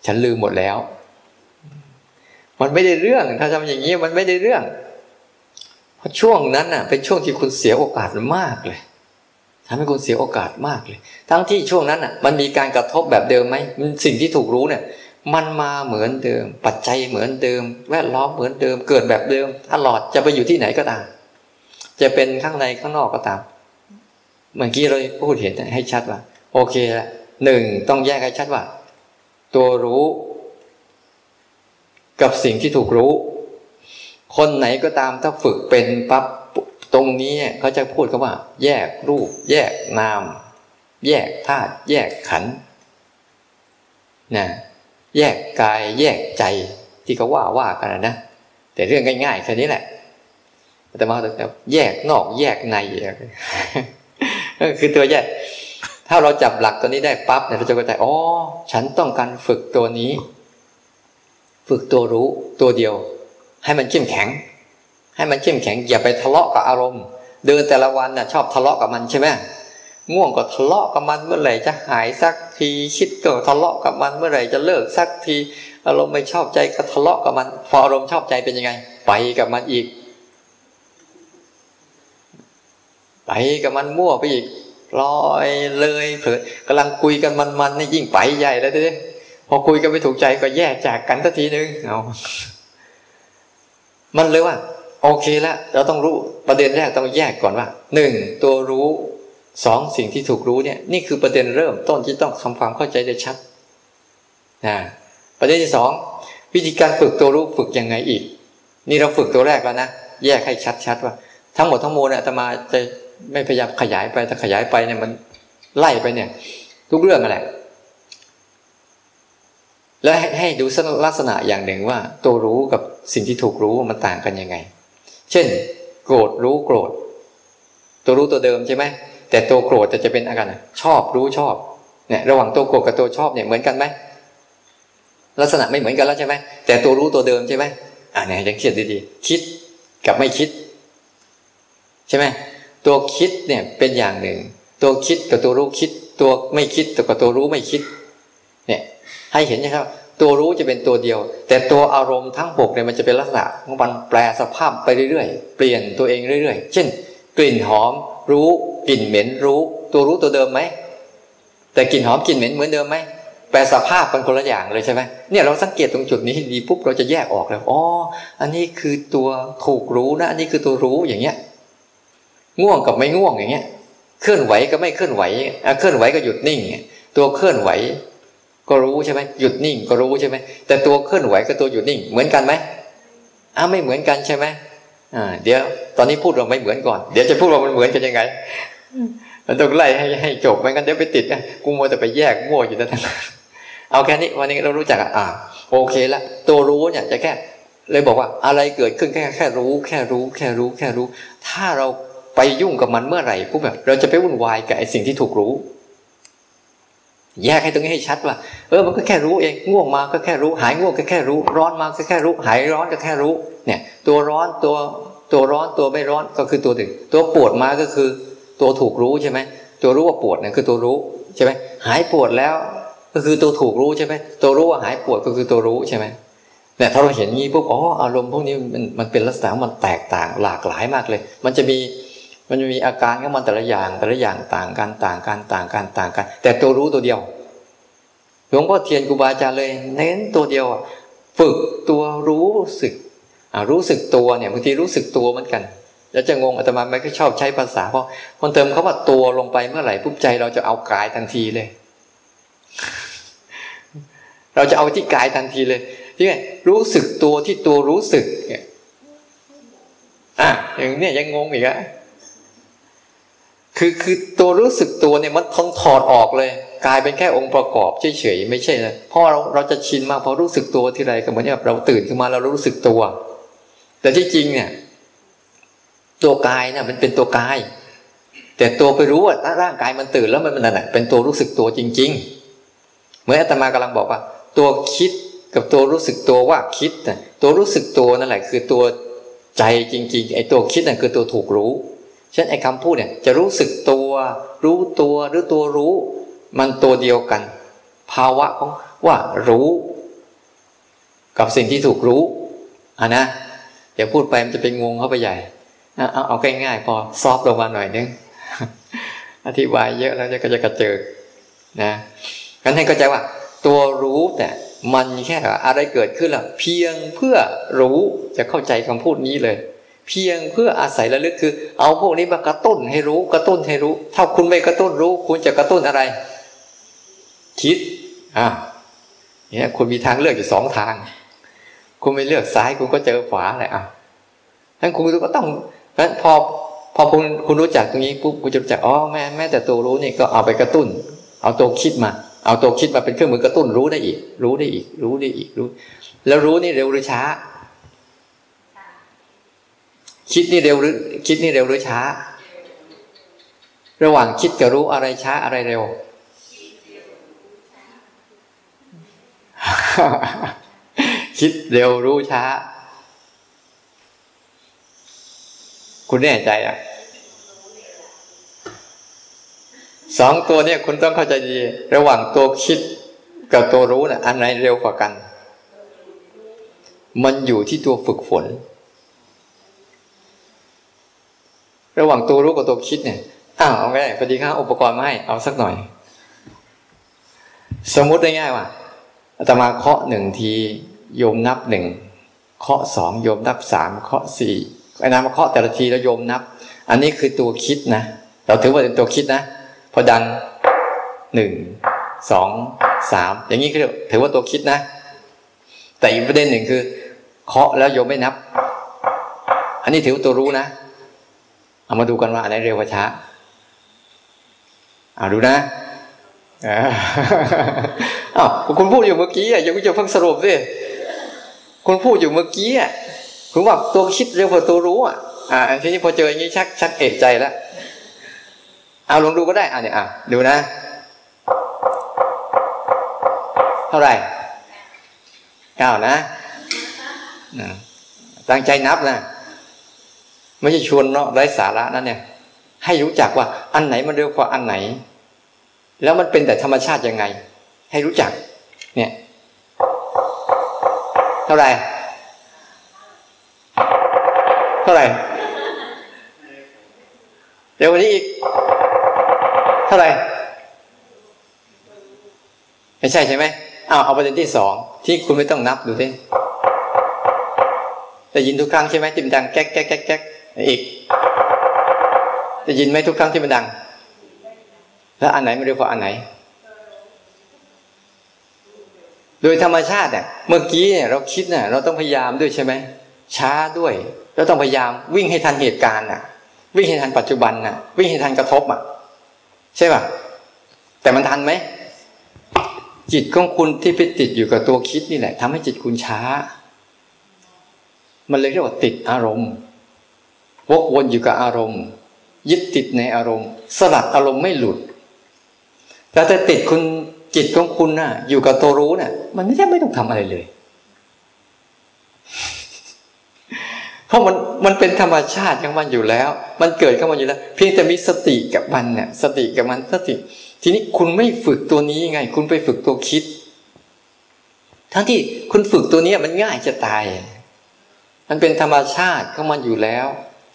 ฉันลืมหมดแล้ว มันไม่ได้เรื่อง ถ้าทำอย่างนี้มันไม่ได้เรื่อง เพราะช่วงนั้นน่ะ เป็นช่วงที่คุณเสียโอกาสมากเลยทำให้คุณเสียโอกาสมากเลย ทั้งที่ช่วงนั้นน่ะ มันมีการกระทบแบบเดิมไหมสิ่งที่ถูกรู้เนี่ย มันมาเหมือนเดิม ปัจจัยเหมือนเดิม แวดล้อมเหมือนเดิม เกิดแบบเดิมตลอดจะไปอยู่ที่ไหนก็ตาม จะเป็นข้างในข้างนอกก็ตาม เมื่อกี้เราพูดเห็นให้ชัดว่าโอเคละหนึ่งต้องแยกให้ชัดว่า ตัวรู้ กับสิ่งที่ถูกรู้ คนไหนก็ตามถ้าฝึกเป็นปั๊บตรงนี้เขาจะพูดกันว่า แยกรูป แยกนาม แยกธาตุแยกขันธ์นะแยกกายแยกใจที่เขาว่าว่ากันนะแต่เรื่องง่ายๆแค่นี้แหละแต่มาแยกนอกแยกในคือตัวแยก ถ้าเราจับหลักตัวนี้ได้ปั๊บเนี่ยเราจะเข้าใจอ๋อฉันต้องการฝึกตัวนี้ ฝึกตัวรู้ตัวเดียว ให้มันเข้มแข็ง ให้มันเข้มแข็ง อย่าไปทะเลาะกับอารมณ์ เดินแต่ละวันน่ะชอบทะเลาะกับมันใช่ไหมง่วงก็ทะเลาะกับมันเมื่อไหร่จะหายสักทีคิดก็ทะเลาะกับมันเมื่อไหร่จะเลิกสักที อารมณ์ไม่ชอบใจก็ทะเลาะกับมัน พออารมณ์ชอบใจเป็นยังไง ไปกับมันอีก ไปกับมันมั่วไปอีกลอยเลยเผลอกำลังคุยกันมันๆนี่ยิ่งไปใหญ่แล้วที พอคุยกันไม่ถูกใจก็แยกจากกันทันทีนึงเอามันเลยว่า โอเคแล้วเราต้องรู้ประเด็นแรกต้องแยกก่อนว่าหนึ่งตัวรู้สองสิ่งที่ถูกรู้เนี่ย นี่คือประเด็นเริ่มต้นที่ต้องทำความเข้าใจได้ชัดนะประเด็นที่สองวิธีการฝึกตัวรู้ฝึกยังไงอีก นี่เราฝึกตัวแรกแล้วนะแยกให้ชัดๆว่า ทั้งหมดทั้งมวลเนี่ยตมาจะไม่พยายามขยายไปแต่ขยายไปเนี่ยมันไล่ไปเนี่ย ทุกเรื่องนั่นแหละ แล้วให้ดูลักษณะอย่างหนึ่งว่า ตัวรู้กับสิ่งที่ถูกรู้มันต่างกันยังไง เช่น โกรธรู้โกรธ ตัวรู้ตัวเดิมใช่ไหมแต่ตัวโกรธจะจะเป็นอาการชอบรู้ชอบเนี่ยระหว่างตัวโกรธกับตัวชอบเนี่ยเหมือนกันไหมลักษณะไม่เหมือนกันแล้วใช่ไหมแต่ตัวรู้ตัวเดิมใช่ไหมอ่าเนี่ยยังเขียนดีๆคิดกับไม่คิด ใช่ไหมตัวคิดเนี่ยเป็นอย่างหนึ่ง ตัวคิดกับตัวรู้คิด ตัวไม่คิดกับตัวรู้ไม่คิด เนี่ย ให้เห็นนะครับ ตัวรู้จะเป็นตัวเดียว แต่ตัวอารมณ์ทั้งหกเนี่ยมันจะเป็นลักษณะของมันแปลสภาพไปเรื่อยๆ เปลี่ยนตัวเองเรื่อยๆ เช่น กลิ่นหอมรู้กลิ่นเหม็นรู้ ตัวรู้ตัวเดิมไหมแต่กลิ่นหอมกลิ่นเหม็นเหมือนเดิมไหมแปลสภาพเป็นคนละอย่างเลยใช่ไหมเนี่ยเราสังเกตตรงจุดนี้ดีปุ๊บเราจะแยกออกแล้วอ๋ออันนี้คือตัวถูกรู้นะ อันนี้คือตัวรู้อย่างเงี้ย ง่วงกับไม่ง่วงอย่างเงี้ย เคลื่อนไหวก็ไม่เคลื่อนไหวเคลื่อนไหวก็หยุดนิ่งตัวเคลื่อนไหว ก็รู้ใช่ไหมหยุดนิ่งก็รู้ใช่ไหมแต่ตัวเคลื่อนไหวกับตัวหยุดนิ่ง เหมือนกันไหมอ้าไม่เหมือนกันใช่ไหมอ่า เดี๋ยว ตอนนี้พูดเราไม่เหมือนก่อน เดี๋ยวจะพูดว่ามันเหมือนกันยังไงมันต้องไล่ให้ให้จบไม่งั้นเดี๋ยวไปติดนะกูมัวแต่ไปแยกมั่วอยู่นั่นเอาแค่นี้วันนี้เรารู้จักอ่าโอเคละตัวรู้เนี่ยจะแค่เลยบอกว่าอะไรเกิดขึ้นแค่แค่รู้ แค่รู้ แค่รู้ แค่รู้ ถ้าเราไปยุ่งกับมันเมื่อไหร่ปุ๊บแบบเราจะไปวุ่นวายกับไอ้สิ่งที่ถูกรู้ แยกให้ตรงนี้ให้ชัดว่า เออมันก็แค่รู้เองง่วงมาก็แค่รู้ หายง่วงก็แค่รู้ ร้อนมาก็แค่รู้ หายร้อนก็แค่รู้ เนี่ย ตัวร้อนตัวตัวร้อนตัวไม่ร้อนก็คือตัวหนึ่งตัวปวดมาก็คือ ตัวถูกรู้ใช่ไหมตัวรู้ว่าปวดเนั่นคือตัวรู้ใช่ไหมหายปวดแล้วก็คือตัวถูกรู้ใช่ไหมตัวรู้ว่าหายปวดก็คือตัวรู้ใช่ไหมเนี่ยถ้าเราเห็นงี้ปุ๊บอ๋ออารมณ์พวกนี้มันมันเป็นลักษณะมันแตกต่างหลากหลายมากเลย มันจะมี มันจะมีอาการของมันแต่ละอย่างแต่ละอย่างต่างกันต่างกันต่างกันต่างกัน แต่ตัวรู้ตัวเดียวหลวงพ่อเทียนกูบาอาจารย์เลยเน้นตัวเดียวฝึกตัวรู้สึกรู้สึกตัวเนี่ยบางทีรู้สึกตัวเหมือนกันแล้วจะงงอาตมาไม่ค่อยชอบใช้ภาษาเพราะคนเติมเขาว่าตัวลงไปเมื่อไหร่ปุ๊บใจเราจะเอากายทันทีเลย เราจะเอาที่กายทันทีเลยที่ไงรู้สึกตัวที่ตัวรู้สึกเนี่ยอะอย่างเนี้ยยังงงอีกอะ คือคือตัวรู้สึกตัวเนี่ยมันทงถอดออกเลย กลายเป็นแค่องค์ประกอบเฉยๆไม่ใช่นะเพราะเราเราจะชินมากพอรู้สึกตัวที่ไรก็เหมือนแบบเราตื่นขึ้นมาเรารู้สึกตัว แต่ที่จริงเนี่ย ตัวกายเนี่ยมันเป็นตัวกาย แต่ตัวไปรู้ว่าร่างกายมันตื่นแล้วมันมันนั่นแหละเป็นตัวรู้สึกตัวจริง ๆ เหมือนอาตมากำลังบอกว่า ตัวคิดกับตัวรู้สึกตัวว่าคิดน่ตัวรู้สึกตัวนั่นแหละ คือตัวใจจริง ๆ ไอ้ตัวคิดนั่นคือตัวถูกรู้ ช่นไอ้คำพูดเนี่ยจะรู้สึกตัว รู้ตัวหรือตัวรู้ มันตัวเดียวกัน ภาวะของว่ารู้ กับสิ่งที่ถูกรู้อะนะเดี๋ยวพูดไปมันจะเป็นงงเข้าไปใหญ่เอาเอาง่ายๆพอซอฟลงมาหน่อยนึงอธิบายเยอะแล้วจะก็จะกระเจิกนะกันให้เข้าใจว่า ตัวรู้แต่มันแค่อะไรเกิดขึ้นล่ะเพียงเพื่อรู้จะเข้าใจคำพูดนี้เลย เพียงเพื่ออาศัยระลึกคือ เอาพวกนี้มากระตุ้นให้รู้กระตุ้นให้รู้ ถ้าคุณไม่กระตุ้นรู้ คุณจะกระตุ้นอะไร คิดอ่าเนี่ยคุณมีทางเลือกอยู่สองทาง คุณไม่เลือกซ้ายคุณก็เจอขวาแหละอะทั้นคุณก็ต้องนั้นพอพอคุณคุณรู้จักตรงนี้ปุ๊บคุณจะรู้จักอ๋อแม่แม่แต่ตัวรู้นี่ก็เอาไปกระตุ้น เอาตัวคิดมา เอาตัวคิดมาเป็นเครื่องมือกระตุ้นรู้ได้อีก รู้ได้อีก รู้ได้อีกรู้ แล้วรู้นี่เร็วหรือช้า คิดนี่เร็วหรือ คิดนี่เร็วหรือช้า ระหว่างคิดกับรู้อะไรช้าอะไรเร็ว คิดเร็วรู้ช้า คุณแน่ใจอะสองตัวเนี่ยคุณต้องเข้าใจดี ระหว่างตัวคิดกับตัวรู้นะ่ะ อันไหนเร็วกว่ากัน มันอยู่ที่ตัวฝึกฝน ระหว่างตัวรู้กับตัวคิดเนี่ยอ้าวเอาไงพอดีข้าอุปกรณ์มาให้เอาสักหน่อย สมมุติได้ง่ายว่าอาตมาเคาะหนึ่งทีโยมนับหนึ่งเคาะสองโยมนับสามเคาะสี่ไอ้น้ำมาเคาะแต่ละทีแล้วโยมนับ อันนี้คือตัวคิดนะ เราถือว่าเป็นตัวคิดนะ พอดังหนึ่งสองสามอย่างนี้คือถือว่าตัวคิดนะ แต่อีกประเด็นหนึ่งคือ เคาะแล้วโยมไม่นับ อันนี้ถือว่าตัวรู้นะ เอามาดูกันว่าอันไหนเร็วกว่าช้าเอาดูนะอ้าวคุณพูดอยู่เมื่อกี้อะยังไม่จะเพิ่งสรุปสิคุณพูดอยู่เมื่อกี้อะคุณว่าตัวคิดเร็วกว่าตัวรู้อะอ่าทีนี้พอเจออย่างนี้ชักชักเอกใจแล้วเอาลองดูก็ได้อะเนี่ยอะดูนะ เท่าไหร่เก้านะตั้งใจนับนะ ไม่ใช่ชวนเนาะไร้สาระนั่นเนี่ยให้รู้จักว่าอันไหนมันเร็วกว่าอันไหน แล้วมันเป็นแต่ธรรมชาติยังไง ให้รู้จัก เนี่ย เท่าไหร่เท่าไหร่เดี๋ยววันนี้อีก เท่าไหร่ไม่ใช่ใช่ไหมอ้าวเอาประเด็นที่สองที่คุณไม่ต้องนับดูสิแต่ยินทุกครั้งใช่ไหมที่มันดังแก๊กแก๊กแก๊กแก๊ก อีกจะยินไหมทุกครั้งที่มันดัง แล้วอันไหนมันเร็วกว่าอันไหน โดยธรรมชาติเนี่ยเมื่อกี้เนี่ยเราคิดเนี่ยเราต้องพยายามด้วยใช่ไหมช้าด้วยเราต้องพยายามวิ่งให้ทันเหตุการณ์น่ะ วิ่งให้ทันปัจจุบันน่ะ วิ่งให้ทันกระทบอะ ใช่ป่ะแต่มันทันไหมจิตของคุณที่ไปติดอยู่กับตัวคิดนี่แหละทำให้จิตคุณช้า มันเลยเรียกว่าติดอารมณ์ วกวนอยู่กับอารมณ์ ยึดติดในอารมณ์ สลัดอารมณ์ไม่หลุดแต่ถ้าติดคุณจิตของคุณน่ะ อยู่กับตัวรู้น่ะ มันไม่ใช่ไม่ต้องทำอะไรเลย เพราะมันมันเป็นธรรมชาติของมันอยู่แล้ว มันเกิดขึ้นมาอยู่แล้ว เพียงแต่มีสติกับมันเนี่ยสติกับมันสติ ทีนี้คุณไม่ฝึกตัวนี้ไง คุณไปฝึกตัวคิด ทั้งที่คุณฝึกตัวนี้มันง่ายจะตาย มันเป็นธรรมชาติของมันอยู่แล้ว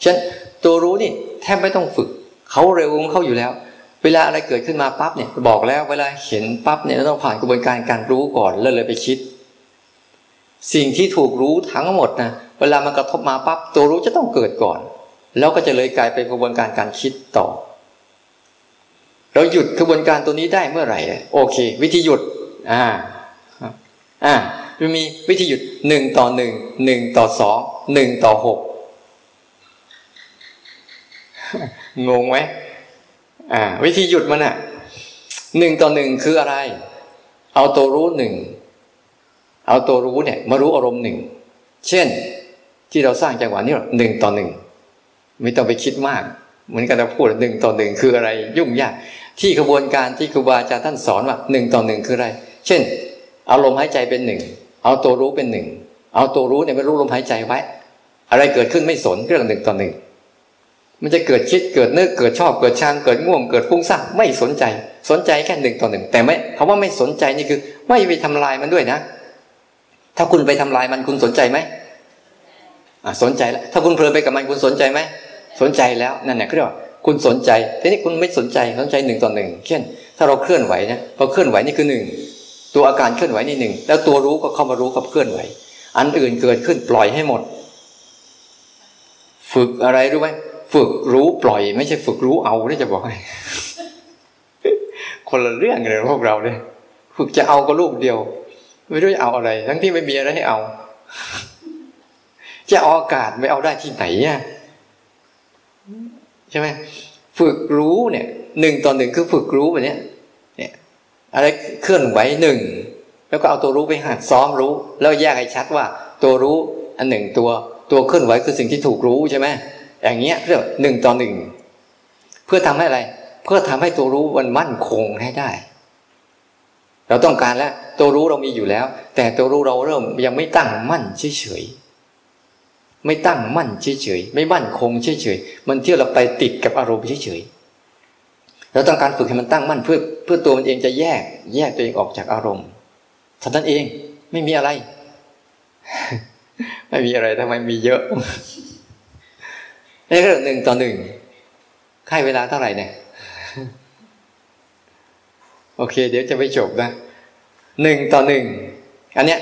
ฉะนั้นตัวรู้นี่แทบไม่ต้องฝึก เขาเร็วของเขาอยู่แล้ว เวลาอะไรเกิดขึ้นมาปั๊บเนี่ยบอกแล้วเวลาเห็นปั๊บเนี่ยเราต้องผ่านกระบวนการการรู้ก่อนแล้วเลยไปคิด สิ่งที่ถูกรู้ทั้งหมดนะเวลามันกระทบมาปั๊บตัวรู้จะต้องเกิดก่อน แล้วก็จะเลยกลายเป็นกระบวนการการคิดต่อ เราหยุดกระบวนการตัวนี้ได้เมื่อไหร่ โอเค วิธีหยุดอ่าอ่ามันมีวิธีหยุดหนึ่งต่อหนึ่งหนึ่งต่อสองหนึ่งต่อหก งงไหมอ่า วิธีหยุดมันอะหนึ่งต่อหนึ่งคืออะไร เอาตัวรู้หนึ่งเอาตัวรู้เนี่ย มารู้อารมณ์หนึ่งเช่น ที่เราสร้างจังหวะนี้หนึ่งต่อหนึ่งไม่ต้องไปคิดมาก เหมือนกันเราพูดหนึ่งต่อหนึ่งคืออะไร ยุ่งยากที่กระบวนการที่ครูบาอาจารย์ท่านสอนว่าหนึ่งต่อหนึ่งคืออะไร เช่น เอาลมหายใจเป็นหนึ่งเอาตัวรู้เป็นหนึ่งเอาตัวรู้เนี่ยไม่รู้ลมหายใจไว้ อะไรเกิดขึ้นไม่สนเรื่องหนึ่งต่อหนึ่ง มันจะเกิดคิดเกิดนึกเกิดชอบเกิดชังเกิดง่วงเกิดฟุ้งซ่านไม่สนใจ สนใจแค่หนึ่งต่อหนึ่งแต่ไม่คาว่าไม่สนใจนี่คือ ไม่ไปทำลายมันด้วยนะ ถ้าคุณไปทำลายมันคุณสนใจไหมอ่าสนใจแล้วถ้าคุณเพลินไปกับมันคุณสนใจไหมสนใจแล้วนั่นแหละเรียกว่าคุณสนใจทีนี้คุณไม่สนใจสนใจหนึ่งต่อหนึ่งเช่น ถ้าเราเคลื่อนไหวนะพอเคลื่อนไหวนี่คือหนึ่งตัวอาการเคลื่อนไหวนี่หนึ่งแล้วตัวรู้ก็เข้ามารู้กับเคลื่อนไหว อันอื่นเกิดขึ้นปล่อยให้หมด ฝึกอะไรรู้ไหม ฝึกรู้ปล่อย ไม่ใช่ฝึกรู้เอาที่จะบอกให้คนละเรื่องเลยพวกเราเลยฝึกจะเอาก็ลูกเดียว ไม่รู้จะเอาอะไร ทั้งที่ไม่มีอะไรให้เอา จะเอาอากาศไม่เอาได้ที่ไหนอะใช่ไหมฝึกรู้เนี่ยหนึ่งต่อหนึ่งคือฝึกรู้แบบนี้เนี่ย อะไรเคลื่อนไหวหนึ่งแล้วก็เอาตัวรู้ไปหัดซ้อมรู้ แล้วแยกให้ชัดว่า ตัวรู้อันหนึ่งตัวตัวเคลื่อนไหวคือสิ่งที่ถูกรู้ใช่ไหม อย่างเงี้ยเรียกหนึ่งต่อหนึ่งเพื่อทำให้อะไร เพื่อทำให้ตัวรู้มันมั่นคงให้ได้ เราต้องการแล้วตัวรู้เรามีอยู่แล้ว แต่ตัวรู้เราเริ่มยังไม่ตั้งมั่นเฉยๆไม่ตั้งมั่นเฉยๆไม่มั่นคงเฉยๆมันเที่ยวเราไปติดกับอารมณ์เฉยๆเราต้องการฝึกให้มันตั้งมั่นเพื่อเพื่อตัวมันเองจะแยก แยกตัวเองออกจากอารมณ์ท่านั้นเองไม่มีอะไร ไม่มีอะไรทำไมมีเยอะ นี่ก็หนึ่งต่อหนึ่งค่าเวลาเท่าไหร่เนี่ย โอเค เดี๋ยวจะไปจบนะหนึ่งต่อหนึ่งอันเนี้ย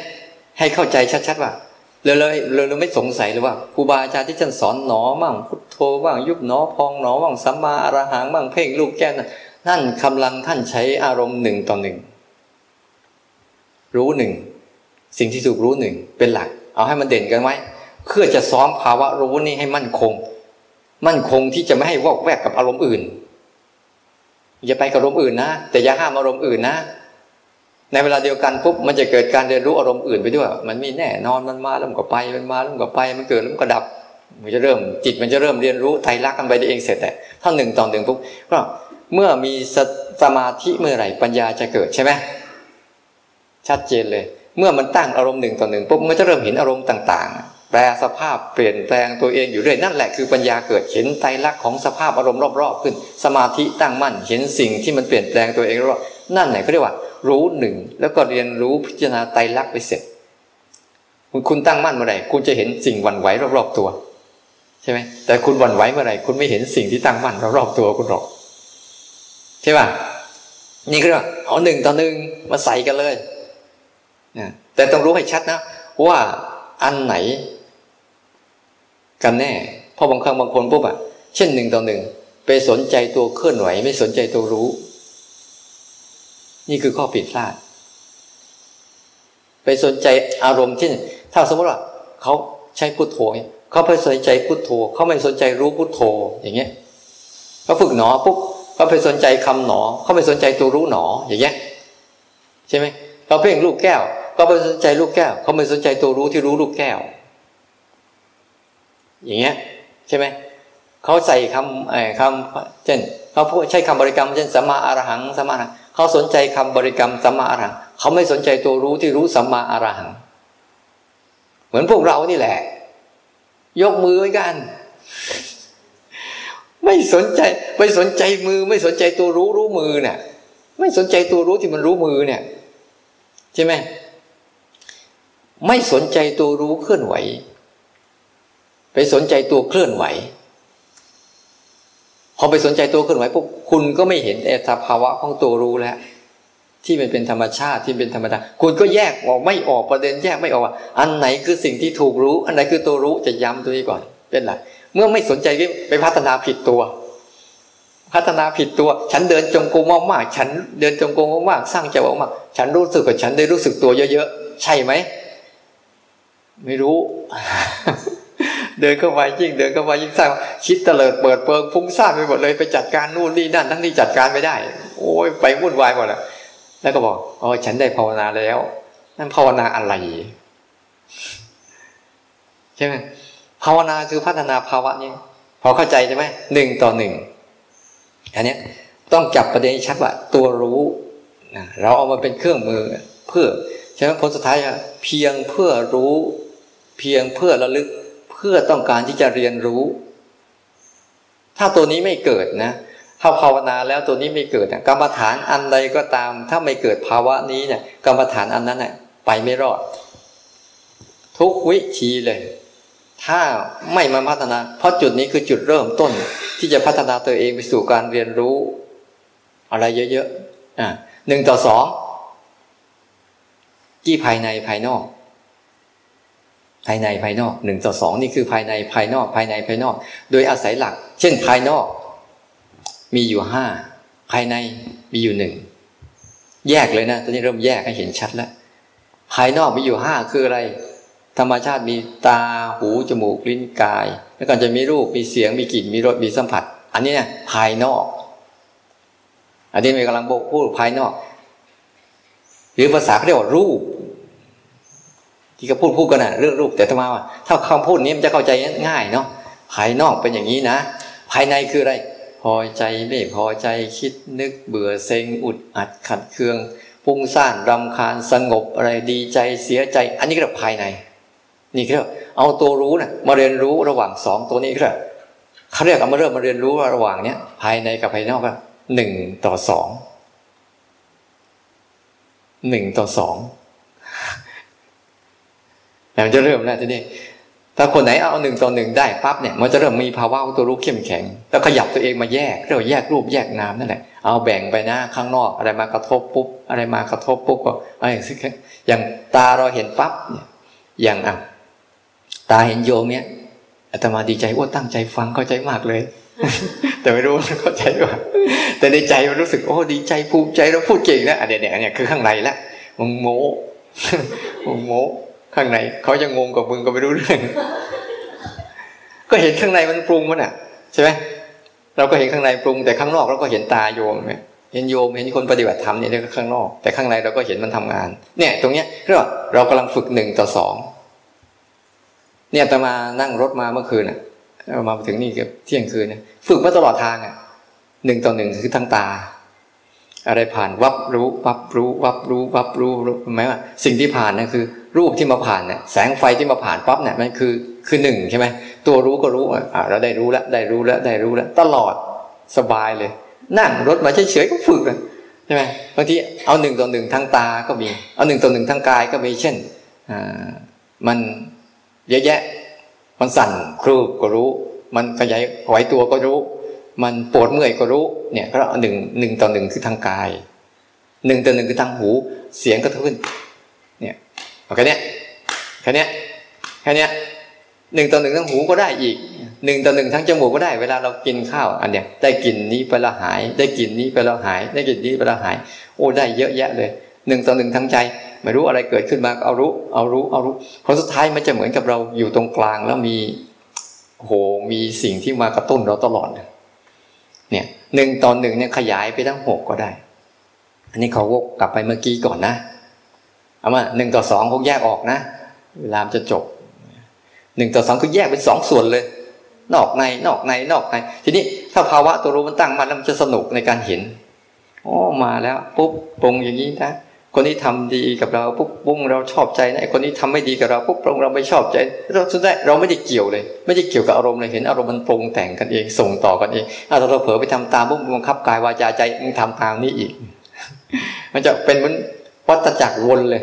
ให้เข้าใจชัดๆว่าเราเลยเราเราไม่สงสัยเลยว่าครูบาอาจารย์ที่ท่านสอนหนอบ้างพุทโธบ้างยุบหนอพองหนอบ้างสัมมาอรหังบ้างเพ่งลูกแก้วนั่นกำลังท่านใช้อารมณ์หนึ่งต่อหนึ่งรู้หนึ่งสิ่งที่ถูกรู้หนึ่งเป็นหลัก เอาให้มันเด่นกันไว้เพื่อจะซ้อมภาวะรู้นี่ให้มั่นคง มั่นคงที่จะไม่ให้วอกแวกกับอารมณ์อื่น อย่าไปกับอารมณ์อื่นนะแต่อย่าห้ามอารมณ์อื่นนะ ในเวลาเดียวกันปุ๊บมันจะเกิดการเรียนรู้อารมณ์อื่นไปด้วย มันมีแน่นอนมันมาแล้วมันก็ไปมันมาแล้วมันก็ไป มันเกิดแล้วมันก็ดับ มันจะเริ่มจิตมันจะเริ่มเรียนรู้ไตรลักษณ์กันไปเองเสร็จแต่ถ้าหนึ่งต่อหนึ่งปุ๊บก็เมื่อมีสมาธิเมื่อไหร่ปัญญาจะเกิดใช่ไหมชัดเจนเลย เมื่อมันตั้งอารมณ์หนึ่งต่อหนึ่งปุ๊บมันจะเริ่มเห็นอารมณ์ต่าง ๆ แปลสภาพเปลี่ยนแปลงตัวเองอยู่เรื่อยนั่นแหละคือปัญญาเกิดเห็นไตรลักษณ์ของสภาพอารมณ์รอบๆขึ้น สมาธิตั้งมั่นเห็นสิ่งที่มันเปลี่ยนแปลงตัวเองรอบนั่นไหนเขาเรียกว่า รู้หนึ่งแล้วก็เรียนรู้พิจารณาไตรลักษณ์ไปเสร็จ คุณคุณตั้งมั่นเมื่อไหร่คุณจะเห็นสิ่งวันไหวรอบๆตัว ใช่ไหมแต่คุณวันไหวเมื่อไหร่คุณไม่เห็นสิ่งที่ตั้งมั่นรอบๆตัวคุณหรอกใช่ป่ะนี่ก็เรียกเอาหนึ่งต่อหนึ่งมาใส่กันเลยนะแต่ต้องรู้ให้ชัดนะว่าอันไหน กันแน่ เพอบางครั้งบางคนปุ๊บอะเช่นหนึ่งต่อหนึ่งไปสนใจตัวเคลื่อนไหว ไม่สนใจตัวรู้ นี่คือข้อผิดพลาด ไปสนใจอารมณ์ที่ถ้าสมมติว่าเขาใช้พุทโธเขาไปสนใจพุทโธเขาไม่สนใจรู้พุทโธอย่างเงี้ยเขาฝึกหนอปุ๊บเขาไปสนใจคำหนอเขาไม่สนใจตัวรู้หนออย่างเงี้ยใช่ไหมเขาเพ่งลูกแก้วเขาไปสนใจลูกแก้วเขาไม่สนใจตัวรู้ที่รู้ลูกแก้ว อย่างเงี้ยใช่ไหมเขาใส่คำไอ้คำเช่นเขาพูดใช้คำบริกรรมเช่นสัมมาอรหังสัมมาเขาสนใจคำบริกรรมสัมมาอรหังเขาไม่สนใจตัวรู้ที่รู้สัมมาอรหัง เหมือนพวกเรานี่แหละ ยกมือไว้กัน ไม่สนใจไม่สนใจมือ ไม่สนใจตัวรู้รู้มือเนี่ยไม่สนใจตัวรู้ที่มันรู้มือเนี่ย ใช่ไหมไม่สนใจตัวรู้เคลื่อนไหว ไปสนใจตัวเคลื่อนไหว พอไปสนใจตัวเคลื่อนไหวปุ๊บคุณก็ไม่เห็นแต่สภาวะของตัวรู้แล้ว ที่มันเป็นธรรมชาติที่เป็นธรรมดาคุณก็แยกออกไม่ออกประเด็นแยกไม่ออกว่าอันไหนคือสิ่งที่ถูกรู้ อันไหนคือตัวรู้จะย้ำตัวนี้ก่อนเป็นไรเมื่อไม่สนใจไปพัฒนาผิดตัว พัฒนาผิดตัว ฉันเดินจงกรมมากๆฉันเดินจงกรมมากๆสร้างใจมากๆฉันรู้สึกกับฉันได้รู้สึกตัวเยอะๆใช่ไหมไม่รู้ เดินเข้าไปยิ่งเดินเข้าไปยิ่งสร้างคิดเตลิดเปิดเปิงฟุ้งซ่านไปหมดเลยไปจัดการนู่นนี่นั่นทั้งที่จัดการไม่ได้ โอ้ยไปวุ่นวายหมดแล้วแล้วก็บอกอ๋อฉันได้ภาวนาแล้ว นั่นภาวนาอะไรใช่ไหมภาวนาคือพัฒนาภาวะนี้พอเข้าใจใช่ไหมหนึ่งต่อหนึ่งอันนี้ต้องจับประเด็นชัดว่าตัวรู้นะเราเอามาเป็นเครื่องมือเพื่อใช่ไหมผลสุดท้ายเพียงเพื่อรู้ เพียงเพื่อระลึก พื่อต้องการที่จะเรียนรู้ ถ้าตัวนี้ไม่เกิดนะถ้าภาวนาแล้วตัวนี้ไม่เกิดกรรมฐานอันใดก็ตาม ถ้าไม่เกิดภาวะนี้เนี่ยกรรมฐานอันนั้นเนี่ยไปไม่รอด ทุกวิธีเลย ถ้าไม่มาพัฒนา เพราะจุดนี้คือจุดเริ่มต้น ที่จะพัฒนาตัวเองไปสู่การเรียนรู้ อะไรเยอะๆอะหนึ่งต่อสอง ที่ภายในภายนอก ภายในภายนอกหนึ่งต่อสองนี่คือภายในภายนอกภายในภายนอก โดยอาศัยหลัก เช่นภายนอก มีอยู่ห้าภายในมีอยู่หนึ่งแยกเลยนะตอนนี้เริ่มแยกให้เห็นชัดแล้ว ภายนอกมีอยู่ห้าคืออะไร ธรรมชาติมีตาหูจมูกลิ้นกาย แล้วก็จะมีรูปมีเสียงมีกลิ่นมีรสมีสัมผัส อันนี้เนี่ยภายนอก อันนี้มีกำลังโบกพูดภายนอก หรือภาษาเขาเรียกว่ารูป ที่เขาพูดพูดกันนะเรื่องรูปแต่ธรรมาว่า ถ้าคำพูดนี้มันจะเข้าใจง่ายเนาะภายนอกเป็นอย่างนี้นะ ภายในคืออะไร พอใจไม่พอใจคิดนึกเบื่อเซ็งอุดอัดขัดเคืองฟุ้งซ่านรำคาญสงบอะไรดีใจเสียใจ อันนี้ก็ภายใน นี่คือเอาตัวรู้นะมาเรียนรู้ระหว่างสองตัวนี้ก็เขาเรียกเอามาเริ่มมาเรียนรู้ระหว่างเนี้ยภายในกับภายนอกก็หนึ่งต่อสองหนึ่งต่อสอง แล้วจะเริ่มแล้วทีนี้ถ้าคนไหนเอาหนึ่งต่อหนึ่งได้ปั๊บเนี่ยมันจะเริ่มมีภาวะตัวรู้เข้มแข็ง แล้วขยับตัวเองมาแยกเรียกว่าแยกรูปแยกนามนั่นแหละเอาแบ่งไปนะข้างนอกอะไรมากระทบปุ๊บอะไรมากระทบปุ๊บก็ไอ้อย่างตาเราเห็นปั๊บเนี่ยอย่างอะตาเห็นโยมเนี่ยอาตมาดีใจว่าตั้งใจฟังเข้าใจมากเลย แต่ไม่รู้เข้าใจว่าแต่ในใจมันรู้สึกโอ้ดีใจภูมิใจเราพูดเก่งนะอันเนี้ยเนี่ยคือข้างในละมึงโม้มึงโม้ ข้างในเขาจะงงกับมึงก็ไม่รู้เรื่อง ก็เห็นข้างในมันปรุงมันอะใช่ไหมเราก็เห็นข้างในปรุงแต่ข้างนอกเราก็เห็นตาโยมเห็นโยมเห็นคนปฏิบัติธรรมเนี่ยเรียกข้างนอก แต่ข้างในเราก็เห็นมันทำงาน เนี่ย ตรงเนี้ยเรียกว่าเรากำลังฝึกหนึ่งต่อสองเนี่ยตมานั่งรถมาเมื่อคืนอะมาถึงนี่เกับเที่ยงคืนเนี่ยฝึกมาตลอดทางอะหนึ่งต่อหนึ่งคือทั้งตา อะไรผ่านวับรู้วับรู้วับรู้วับรู้รู้หมายว่าสิ่งที่ผ่านนั่นคือ รูปที่มาผ่านเนี่ยแสงไฟที่มาผ่านปั๊บเนี่ยมันคือคือหนึ่งใช่ไหมตัวรู้ก็รู้อะเราได้รู้แล้วได้รู้แล้วได้รู้แล้วตลอดสบายเลย นั่งรถมาเฉยๆก็ฝึกใช่ไหมบางทีเอาหนึ่งต่อหนึ่งทั้งตาก็มี เอาหนึ่งต่อหนึ่งทั้งกายก็มีเช่นอ่ามันเยอะแยะ มันสั่นครูก็รู้ มันขยายไหวตัวก็รู้ มันปวดเมื่อยก็รู้เนี่ยก็หนึ่งหนึ่งต่อหนึ่งคือทางกายหนึ่งต่อหนึ่งคือทางหู เสียงก็ขึ้นเนี่ยแค่นี้แค่นี้แค่นี้หนึ่งต่อหนึ่งทั้งหูก็ได้อีกหนึ่งต่อหนึ่งทั้งจมูกก็ได้ เวลาเรากินข้าว อันเนี้ยได้กลิ่นนี้ไปละหาย ได้กลิ่นนี้ไปละหาย ได้กลิ่นนี้ไปละหาย โอ้ได้เยอะแยะเลยหนึ่งต่อหนึ่งทั้งใจ ไม่รู้อะไรเกิดขึ้นมาเอารู้ เอารู้เอารู้ผลสุดท้ายมันจะเหมือนกับเราอยู่ตรงกลางแล้วมีโหมีสิ่งที่มากระตุ้นเราตลอดเนี่ยหนึ่งตอนหนึ่งเนี่ยขยายไปทั้งหกก็ได้ อันนี้เขาวกกลับไปเมื่อกี้ก่อนนะ เอามาหนึ่งต่อสองคงแยกออกนะ เวลาจะจบหนึ่งต่อสองคือแยกเป็นสองส่วนเลย นอกในนอกในนอกใน ทีนี้ถ้าภาวะตัวรู้มันตั้งมาแล้วมันจะสนุกในการเห็นอ๋อมาแล้วปุ๊บปรุงอย่างนี้นะ คนนี้ทำดีกับเราปุ๊บปุ้งเราชอบใจนะคนนี้ทำไม่ดีกับเราปุ๊บปรงเราไม่ชอบใจเราสุดท้ายเราไม่ได้เกี่ยวเลย ไม่ได้เกี่ยวกับอารมณ์เลยเห็นอารมณ์มันปรุงแต่งกันเองส่งต่อกันเองถ้าเราเผลอไปทำตามปุ๊บบังคับกายวาจาใจมึงทำตามนี้อีก มันจะเป็นเหมือนวัฏจักรวนเลย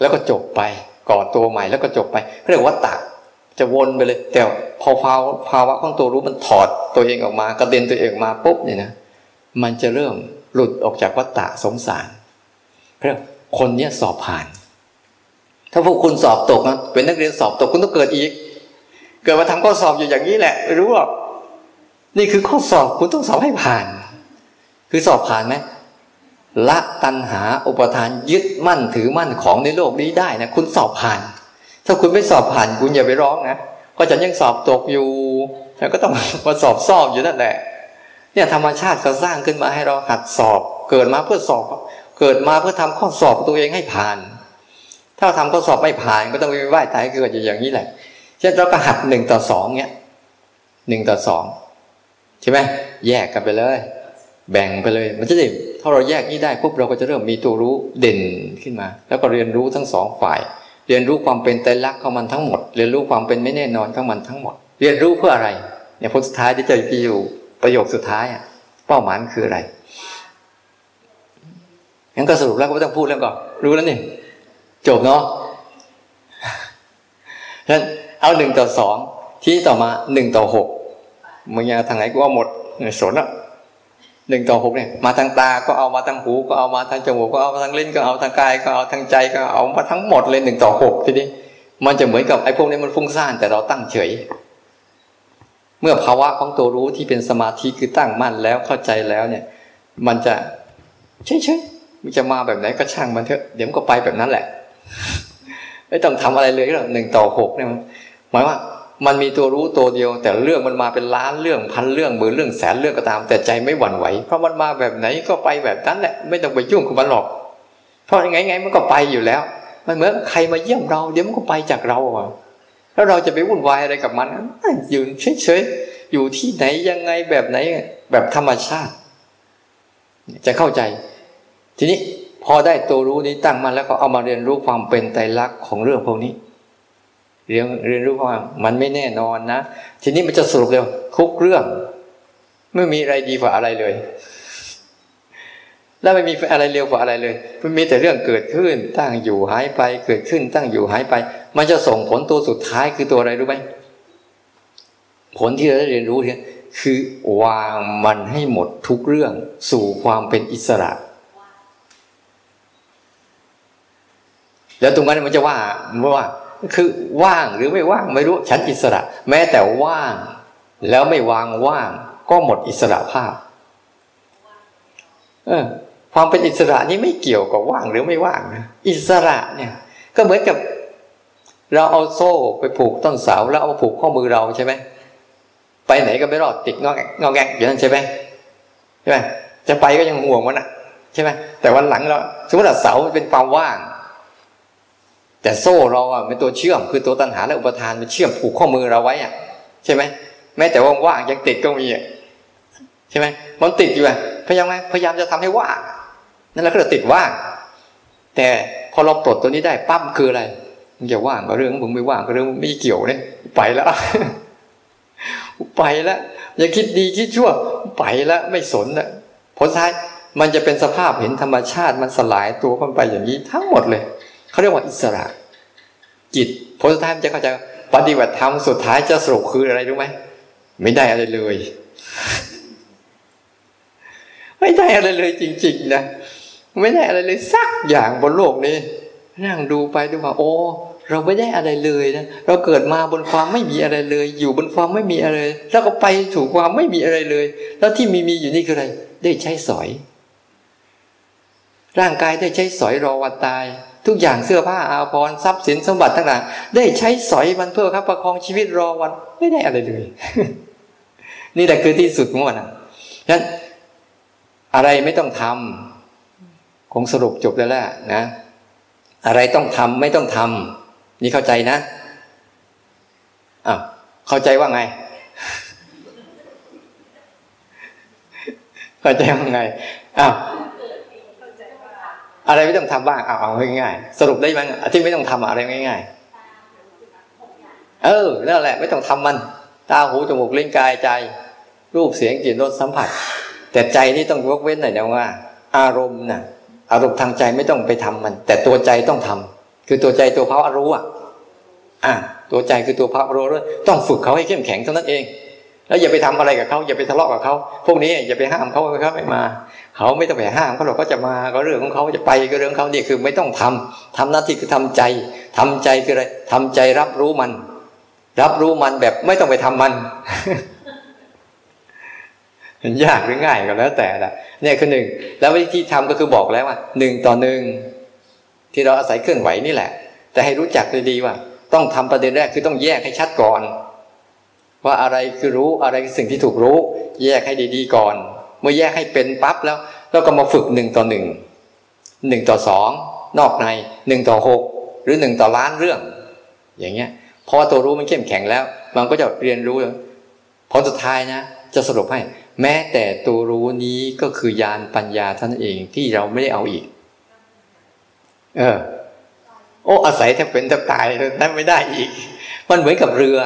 แล้วก็จบไปก่อตัวใหม่แล้วก็จบไปเรียกวัฏฏะจะวนไปเลย แต่พอภาวะภาวะของตัวรู้มันถอดตัวเองออกมากระเด็นตัวเองมาปุ๊บเนี่ยนะมันจะเริ่มหลุดออกจากวัฏฏะสงสาร เรียกคนเนี้ยสอบผ่าน ถ้าพวกคุณสอบตกนะเป็นนักเรียนสอบตกคุณต้องเกิดอีก เกิดมาทำข้อสอบอยู่อย่างนี้แหละไม่รู้หรอกนี่คือข้อสอบคุณต้องสอบให้ผ่าน คือสอบผ่านไหมละตัณหาอุปทานยึดมั่นถือมั่นของในโลกนี้ได้นะคุณสอบผ่าน ถ้าคุณไม่สอบผ่านคุณอย่าไปร้องนะก็จะยังสอบตกอยู่แล้วก็ต้องมาสอบสอบอยู่นั่นแหละเนี่ยธรรมชาติเขาสร้างขึ้นมาให้เราหัดสอบเกิดมาเพื่อสอบ เกิดมาเพื่อทำข้อสอบตัวเองให้ผ่าน ถ้าทำข้อสอบไม่ผ่านก็ต้องไปไหว้ตายเกิดอย่างนี้แหละเช่นเราก็หัดหนึ่งต่อสองเนี้ยหนึ่งต่อสองใช่ไหมแยกกันไปเลย แบ่งไปเลย มันจะได้ถ้าเราแยกนี้ได้ปุ๊บเราก็จะเริ่มมีตัวรู้เด่นขึ้นมา แล้วก็เรียนรู้ทั้งสองฝ่าย เรียนรู้ความเป็นไตรลักษณ์ของมันทั้งหมด เรียนรู้ความเป็นไม่แน่นอนของมันทั้งหมด เรียนรู้เพื่ออะไรเนี่ยผลสุดท้ายที่จะอยู่ประโยคสุดท้ายอะเป้าหมายคืออะไร งั้นก็สรุปแล้วก็ไม่ต้องพูดแล้วก่อนรู้แล้วนี่จบเนาะนั้นเอาหนึ่งต่อสองที่ต่อมาหนึ่งต่อหกมึงยังทางไหนก็เอาหมดสนอะหนึ่งต่อหกเนี่ยมาทางตาก็เอามาทางหูก็เอามาทางจมูกก็เอามาทางลิ้นก็เอาทางกายก็เอาทางใจก็เอามาทั้งหมดเลยหนึ่งต่อหกทีนี้มันจะเหมือนกับไอ้พวกนี้มันฟุ้งซ่านแต่เราตั้งเฉย เมื่อภาวะของตัวรู้ที่เป็นสมาธิคือตั้งมั่นแล้วเข้าใจแล้วเนี่ย มันจะเฉย มันจะมาแบบไหนก็ช่างมันเถอะเดี๋ยวมันก็ไปแบบนั้นแหละ ไม่ต้องทำอะไรเลยหรอกหนึ่งต่อหกเนี่ยหมายว่ามันมีตัวรู้ตัวเดียว แต่เรื่องมันมาเป็นล้านเรื่องพันเรื่องหมื่นเรื่องแสนเรื่องก็ตาม แต่ใจไม่หวั่นไหว เพราะมันมาแบบไหนก็ไปแบบนั้นแหละ ไม่ต้องไปยุ่งกับมันหรอก เพราะยังไงไงมันก็ไปอยู่แล้ว มันเหมือนใครมาเยี่ยมเรา เดี๋ยวมันก็ไปจากเราอะแล้วเราจะไปวุ่นวายอะไรกับมันยืนเฉยๆอยู่ที่ไหนยังไงแบบไหนแบบธรรมชาติ จะเข้าใจ ทีนี้พอได้ตัวรู้นี้ตั้งมาแล้วก็เอามาเรียนรู้ความเป็นไตรลักษณ์ของเรื่องพวกนี้ เรียนเรียนรู้ว่ามันไม่แน่นอนนะ ทีนี้มันจะสรุปเลยทุกเรื่อง ไม่มีอะไรดีกว่าอะไรเลย แล้วไม่มีอะไรเร็วกว่าอะไรเลย มันมีแต่เรื่องเกิดขึ้น ตั้งอยู่หายไป เกิดขึ้น ตั้งอยู่หายไป มันจะส่งผลตัวสุดท้ายคือตัวอะไรรู้ไหมผลที่เราได้เรียนรู้เนี่ยคือวางมันให้หมดทุกเรื่องสู่ความเป็นอิสระ แล้วตรงนั้นมันจะว่าว่า คือว่างหรือไม่ว่างไม่รู้ฉันอิสระ แม้แต่ว่าง แล้วไม่วางว่าง ก็หมดอิสระภาพ เออ ความเป็นอิสระนี่ไม่เกี่ยวกับว่างหรือไม่ว่างนะอิสระเนี่ย ก็เหมือนกับ เราเอาโซ่ไปผูกต้นเสาแล้วเอาผูกข้อมือเราใช่ไหมไปไหนก็ไม่รอดติดงอแงงอแงอยู่นั่นใช่ไหมใช่ไหมจะไปก็ยังห่วงมันอะ ใช่ไหมแต่วันหลังเราสมมติว่าเสาเป็นความว่าง แต่โซ่เราอะเป็นตัวเชื่อมคือตัวตัณหาและอุปทานมันเชื่อมผูกข้อมือเราไว้อะใช่ไหมแม้แต่ว่าว่างยังติดก็มีอะใช่ไหมมันติดอยู่อะพยายามพยายามจะทำให้ว่างนั่นแหละก็จะติดว่างแต่พอเราปลดตัวนี้ได้ปั๊บคืออะไรมึงจะว่างกับเรื่องมึงไม่ว่างกับเรื่องไม่เกี่ยวเนี่ยไปแล้วไปแล้วอย่าคิดดีคิดชั่ว ไปแล้วไม่สนละผลท้ายมันจะเป็นสภาพเห็นธรรมชาติมันสลายตัวเข้าไปอย่างนี้ทั้งหมดเลย เขาเรียกว่าอิสระ จิตผลท้ายมันจะเข้าใจปฏิบัติธรรมสุดท้ายจะสรุปคืออะไรรู้ไหมไม่ได้อะไรเลย ไม่ได้อะไรเลยจริง ๆ นะไม่ได้อะไรเลยสักอย่างบนโลกนี้นั่งดูไปดูมาโอ้เราไม่ได้อะไรเลยนะ เราเกิดมาบนความไม่มีอะไรเลย อยู่บนความไม่มีอะไร แล้วก็ไปถูกความไม่มีอะไรเลย แล้วที่มีมีอยู่นี่คืออะไร ได้ใช้สอย ร่างกายได้ใช้สอยรอวันตาย ทุกอย่างเสื้อผ้าอาภรณ์ทรัพย์สินสมบัติต่างๆได้ใช้สอยมันเพื่อครับประคองชีวิตรอวันไม่ได้อะไรเลย นี่แหละคือที่สุดของมันนะฉะนั้นอะไรไม่ต้องทำคงสรุปจบแล้วแหละนะ อะไรต้องทำไม่ต้องทำนี่เข้าใจนะอ้าวเข้าใจว่าไง เข้าใจว่าไงอ้าว อะไรไม่ต้องทำบ้างเอาเอาง่ายๆสรุปได้ไหมที่ไม่ต้องทำอะไรง่ายๆเออนั่นแหละไม่ต้องทำมัน ตาหูจมูกลิ้นกายใจ รูปเสียงกลิ่นรสสัมผัส แต่ใจนี่ต้องยกเว้นหน่อยนะว่า อารมณ์น่ะ อารมณ์ทางใจไม่ต้องไปทำมัน แต่ตัวใจต้องทำคือตัวใจตัวภาวะรู้อะอะตัวใจคือตัวภาวะรู้ต้องฝึกเขาให้เข้มแข็งเท่านั้นเองแล้วอย่าไปทำอะไรกับเขาอย่าไปทะเลาะกับเขาพวกนี้อย่าไปห้ามเขาเขาไม่มา เขาไม่ต้องไปห้ามเขาหรอกเขาจะมาก็เรื่องของเขาจะไปก็เรื่องเขานี่คือไม่ต้องทำทำหน้าที่คือทำใจทำใจคืออะไรทำใจรับรู้มัน รับรู้มันแบบไม่ต้องไปทำมันมันยากหรือง่ายก็แล้วแต่ละเนี่ยคือหนึ่งแล้ววิธีทำก็คือบอกแล้วว่าหนึ่งต่อหนึ่งที่เราอาศัยเคลื่อนไหวนี่แหละ แต่ให้รู้จักดีๆว่า ต้องทำประเด็นแรกคือต้องแยกให้ชัดก่อน ว่าอะไรคือรู้อะไรคือสิ่งที่ถูกรู้ แยกให้ดีๆก่อน มื่อแยกให้เป็นปั๊บแล้วเราก็มาฝึกหนึ่งต่อหนึ่งหนึ่งต่อสองนอกในหนึ่งต่อหกหรือหนึ่งต่อล้านเรื่อง อย่างเงี้ยพอตัวรู้มันเข้มแข็งแล้ว มันก็จะเรียนรู้ผลสุดท้ายนะจะสรุปให้ แม้แต่ตัวรู้นี้ก็คือยานปัญญาท่านเองที่เราไม่ได้เอาอีก เออ โอ้อาศัยแทบเป็นแทบตายนั้นไม่ได้อีก มันเหมือนกับเรือ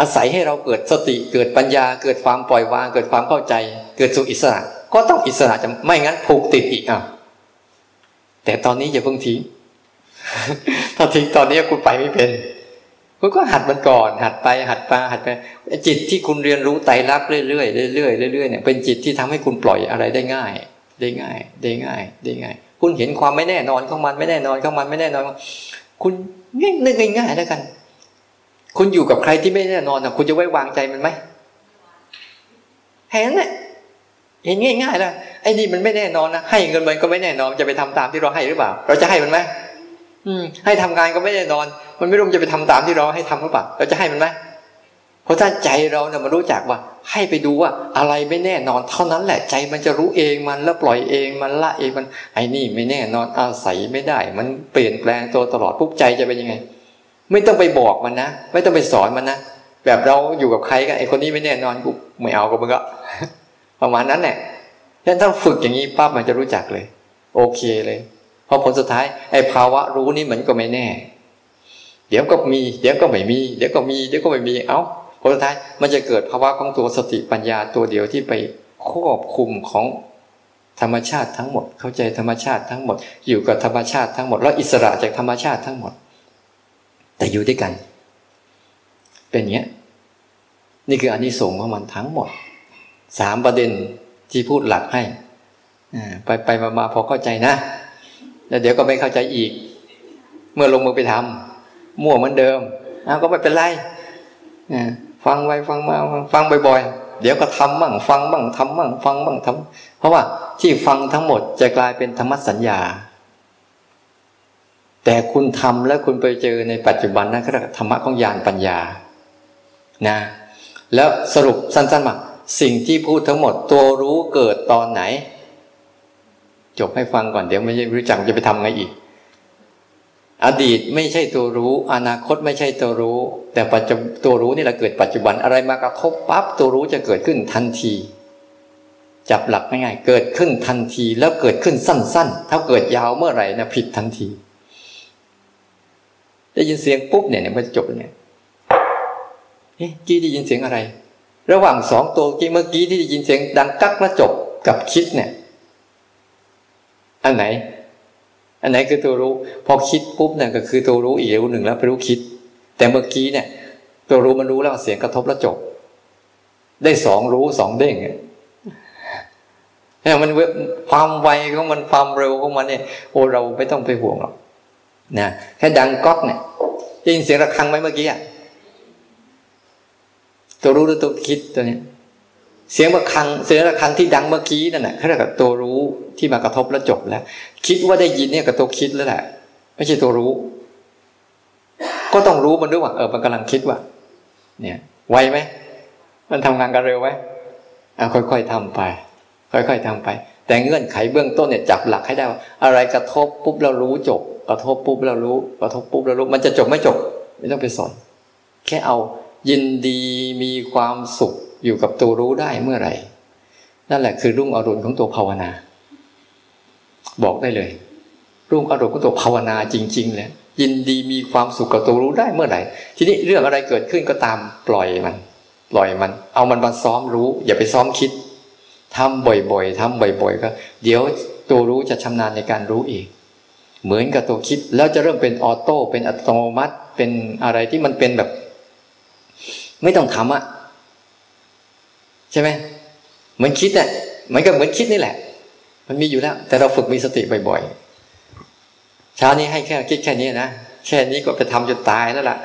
อาศัยให้เราเกิดสติเกิดปัญญา เกิดความปล่อยวาง เกิดความเข้าใจ เกิดสุขอิสระ ก็ต้องอิสระจะไม่งั้นผูกติดอีกอะแต่ตอนนี้อย่าเพิ่งทิ้งถ้าทิ้งตอนนี้คุณไปไม่เป็นคุณก็หัดมันก่อน หัดไปหัดไปหัดไปจิตที่คุณเรียนรู้ไตรลักษณ์เรื่อยๆเรื่อยๆเรื่อยๆเนี่ยเป็นจิตที่ทำให้คุณปล่อยอะไรได้ง่าย ได้ง่าย ได้ง่าย ได้ง่าย คุณเห็นความไม่แน่นอนของมันไม่แน่นอนของมันไม่แน่นอน คุณนึกง่ายๆแล้วกัน คุณอยู่กับใครที่ไม่แน่นอนอะคุณจะไว้วางใจมันไหมเห็นไหมเห็นง่ายๆนะไอ้นี่มันไม่แน่นอนนะให้เงินมันก็ไม่แน่นอนจะไปทำตามที่เราให้หรือเปล่า เราจะให้มันไหมอืม ให้ทำงานก็ไม่แน่นอน มันไม่รู้จะไปทำตามที่เราให้ทำหรือเปล่าเราจะให้มันไหมเพราะถ้าใจเราเนี่ยมันรู้จักว่า ให้ไปดูว่าอะไรไม่แน่นอน เท่านั้นแหละใจมันจะรู้เองมันแล้วปล่อยเองมันละเองมัน ไอ้นี่ไม่แน่นอนอาศัยไม่ได้ มันเปลี่ยนแปลงตัวตลอดปุ๊บใจจะเป็นยังไง ไม่ต้องไปบอกมันนะ ไม่ต้องไปสอนมันนะ แบบเราอยู่กับใครกันไอคนนี้ไม่แน่นอนกูไม่เอากับมึงก็ประมาณนั้นแหละฉะนั้นถ้าฝึกอย่างนี้ปั๊บมันจะรู้จักเลย โอเคเลยพอผลสุดท้ายไอภาวะรู้นี่มันก็ไม่แน่ เดี๋ยวก็มี เดี๋ยวก็ไม่มี เดี๋ยวก็มีเดี๋ยวก็ไม่มี เอ้าผลสุดท้ายมันจะเกิดภาวะของตัวสติปัญญาตัวเดียวที่ไปควบคุมของธรรมชาติทั้งหมด เข้าใจธรรมชาติทั้งหมด อยู่กับธรรมชาติทั้งหมด แล้วอิสระจากธรรมชาติทั้งหมด แต่อยู่ด้วยกัน เป็นอย่างนี้ย นี่คืออานิสงส์ของมันทั้งหมด สามประเด็นที่พูดหลักให้ไปไปมาพอเข้าใจนะ แล้วเดี๋ยวก็ไม่เข้าใจอีก เมื่อลงมือไปทำมั่วเหมือนเดิมอาก็ไม่เป็นไรฟังไปฟังมาฟังบ่อยๆ เดี๋ยวก็ทำบ้างฟังบ้างทำบ้างฟังบ้างทำเพราะว่าที่ฟังทั้งหมดจะกลายเป็นธรรมสัญญา แต่คุณทำแล้วคุณไปเจอในปัจจุบันนั่นก็คือธรรมะของญาณปัญญานะแล้วสรุปสั้นๆมาสิ่งที่พูดทั้งหมดตัวรู้เกิดตอนไหน จบให้ฟังก่อนเดี๋ยวไม่รู้จักจะไปทำไงอีก อดีตไม่ใช่ตัวรู้ อนาคตไม่ใช่ตัวรู้ แต่ปัจจุตัวรู้นี่แหละเกิดปัจจุบันอะไรมากระทบปั๊บตัวรู้จะเกิดขึ้นทันที จับหลักง่ายๆเกิดขึ้นทันทีแล้วเกิดขึ้นสั้น ๆ ถ้าเกิดยาวเมื่อไหร่นะผิดทันที ได้ยินเสียงปุ๊บเนี่ยมันจะจบเนี่ยเฮ้ยกี้ได้ยินเสียงอะไร ระหว่างสองตัวกี้เมื่อกี้ที่ได้ยินเสียงดังกักแล้วจบกับคิดเนี่ย อันไหน อันไหนคือตัวรู้ พอคิดปุ๊บเนี่ยก็คือตัวรู้อีกรู้หนึ่งแล้วไปรู้คิด แต่เมื่อกี้เนี่ย ตัวรู้มันรู้แล้วเสียงกระทบแล้วจบ ได้สองรู้สองเด้งเนี่ยมันความไวของมันความเร็วของมันเนี่ยโอ้เราไม่ต้องไปห่วงหรอก นะแค่ดังก๊อกเนี่ยได้ยินเสียงระฆังไหมเมื่อกี้อะตัวรู้หรือตัวคิดตัวเนี้ยเสียงระฆังเสียงระฆังที่ดังเมื่อกี้นั่นแหละเขาเรียกว่าตัวรู้ที่มากระทบแล้วจบแล้ว คิดว่าได้ยินเนี่ยกับตัวคิดแล้วแหละ ไม่ใช่ตัวรู้ ก็ต้องรู้มันด้วยว่าเออมันกำลังคิดว่า เนี่ย ไวไหมมันทำงานกันเร็วไหมอะค่อยๆทำไป ค่อยๆทำไป แต่เงื่อนไขเบื้องต้นเนี่ยจับหลักให้ได้ว่า อะไรกระทบปุ๊บเรารู้จบ กระทบปุ๊บเรารู้ กระทบปุ๊บเรารู้ มันจะจบไม่จบ ไม่ต้องไปสอน แค่เอายินดีมีความสุขอยู่กับตัวรู้ได้เมื่อไหร่ นั่นแหละคือรุ่งอรุณของตัวภาวนา บอกได้เลย รุ่งอรุณของตัวภาวนาจริงๆเลยยินดีมีความสุขกับตัวรู้ได้เมื่อไหร่ ทีนี้เรื่องอะไรเกิดขึ้นก็ตามปล่อยมัน ปล่อยมัน เอามันมาซ้อมรู้ อย่าไปซ้อมคิดทำบ่อยๆทำบ่อย ๆ ก็ เดี๋ยวตัวรู้จะชำนาญในการรู้เอง เหมือนกับตัวคิด แล้วจะเริ่มเป็นออโต้เป็นอัตโนมัติเป็นอะไรที่มันเป็นแบบ ไม่ต้องทำอะใช่ไหมเหมือนคิดเนี่ยเหมือนกับเหมือนคิดนี่แหละ มันมีอยู่แล้ว แต่เราฝึกมีสติบ่อยๆเช้านี้ให้แค่คิดแค่นี้นะแค่นี้ก็ไปทำจนตายแล้วล่ะ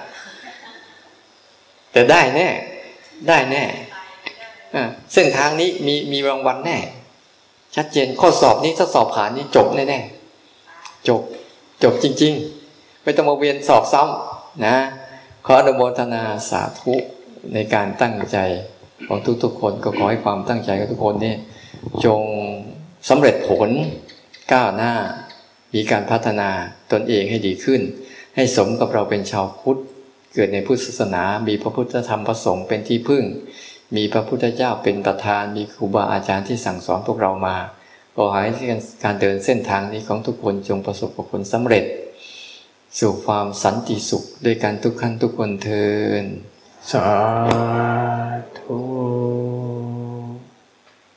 แต่ได้แน่ ได้แน่เส้นทางนี้มีมีรางวัลแน่ ชัดเจนข้อสอบนี้ถ้าสอบผ่านนี้จบแน่ๆ จบจบจริง ๆ ไม่ต้องมาเวียนสอบซ้ำนะ ขออนุโมทนาสาธุในการตั้งใจของทุกๆคนก็ขอให้ความตั้งใจของทุกคนนี่จงสำเร็จผลก้าวหน้า มีการพัฒนาตนเองให้ดีขึ้น ให้สมกับเราเป็นชาวพุทธ เกิดในพุทธศาสนา มีพระพุทธธรรมประสงค์เป็นที่พึ่ง มีพระพุทธเจ้าเป็นประธาน มีครูบาอาจารย์ที่สั่งสอนพวกเรามา ขอให้การเดินเส้นทางนี้ของทุกคนจงประสบผลสำเร็จ สู่ความสันติสุขด้วยกันทุกขั้นทุกคนเทินสาธุ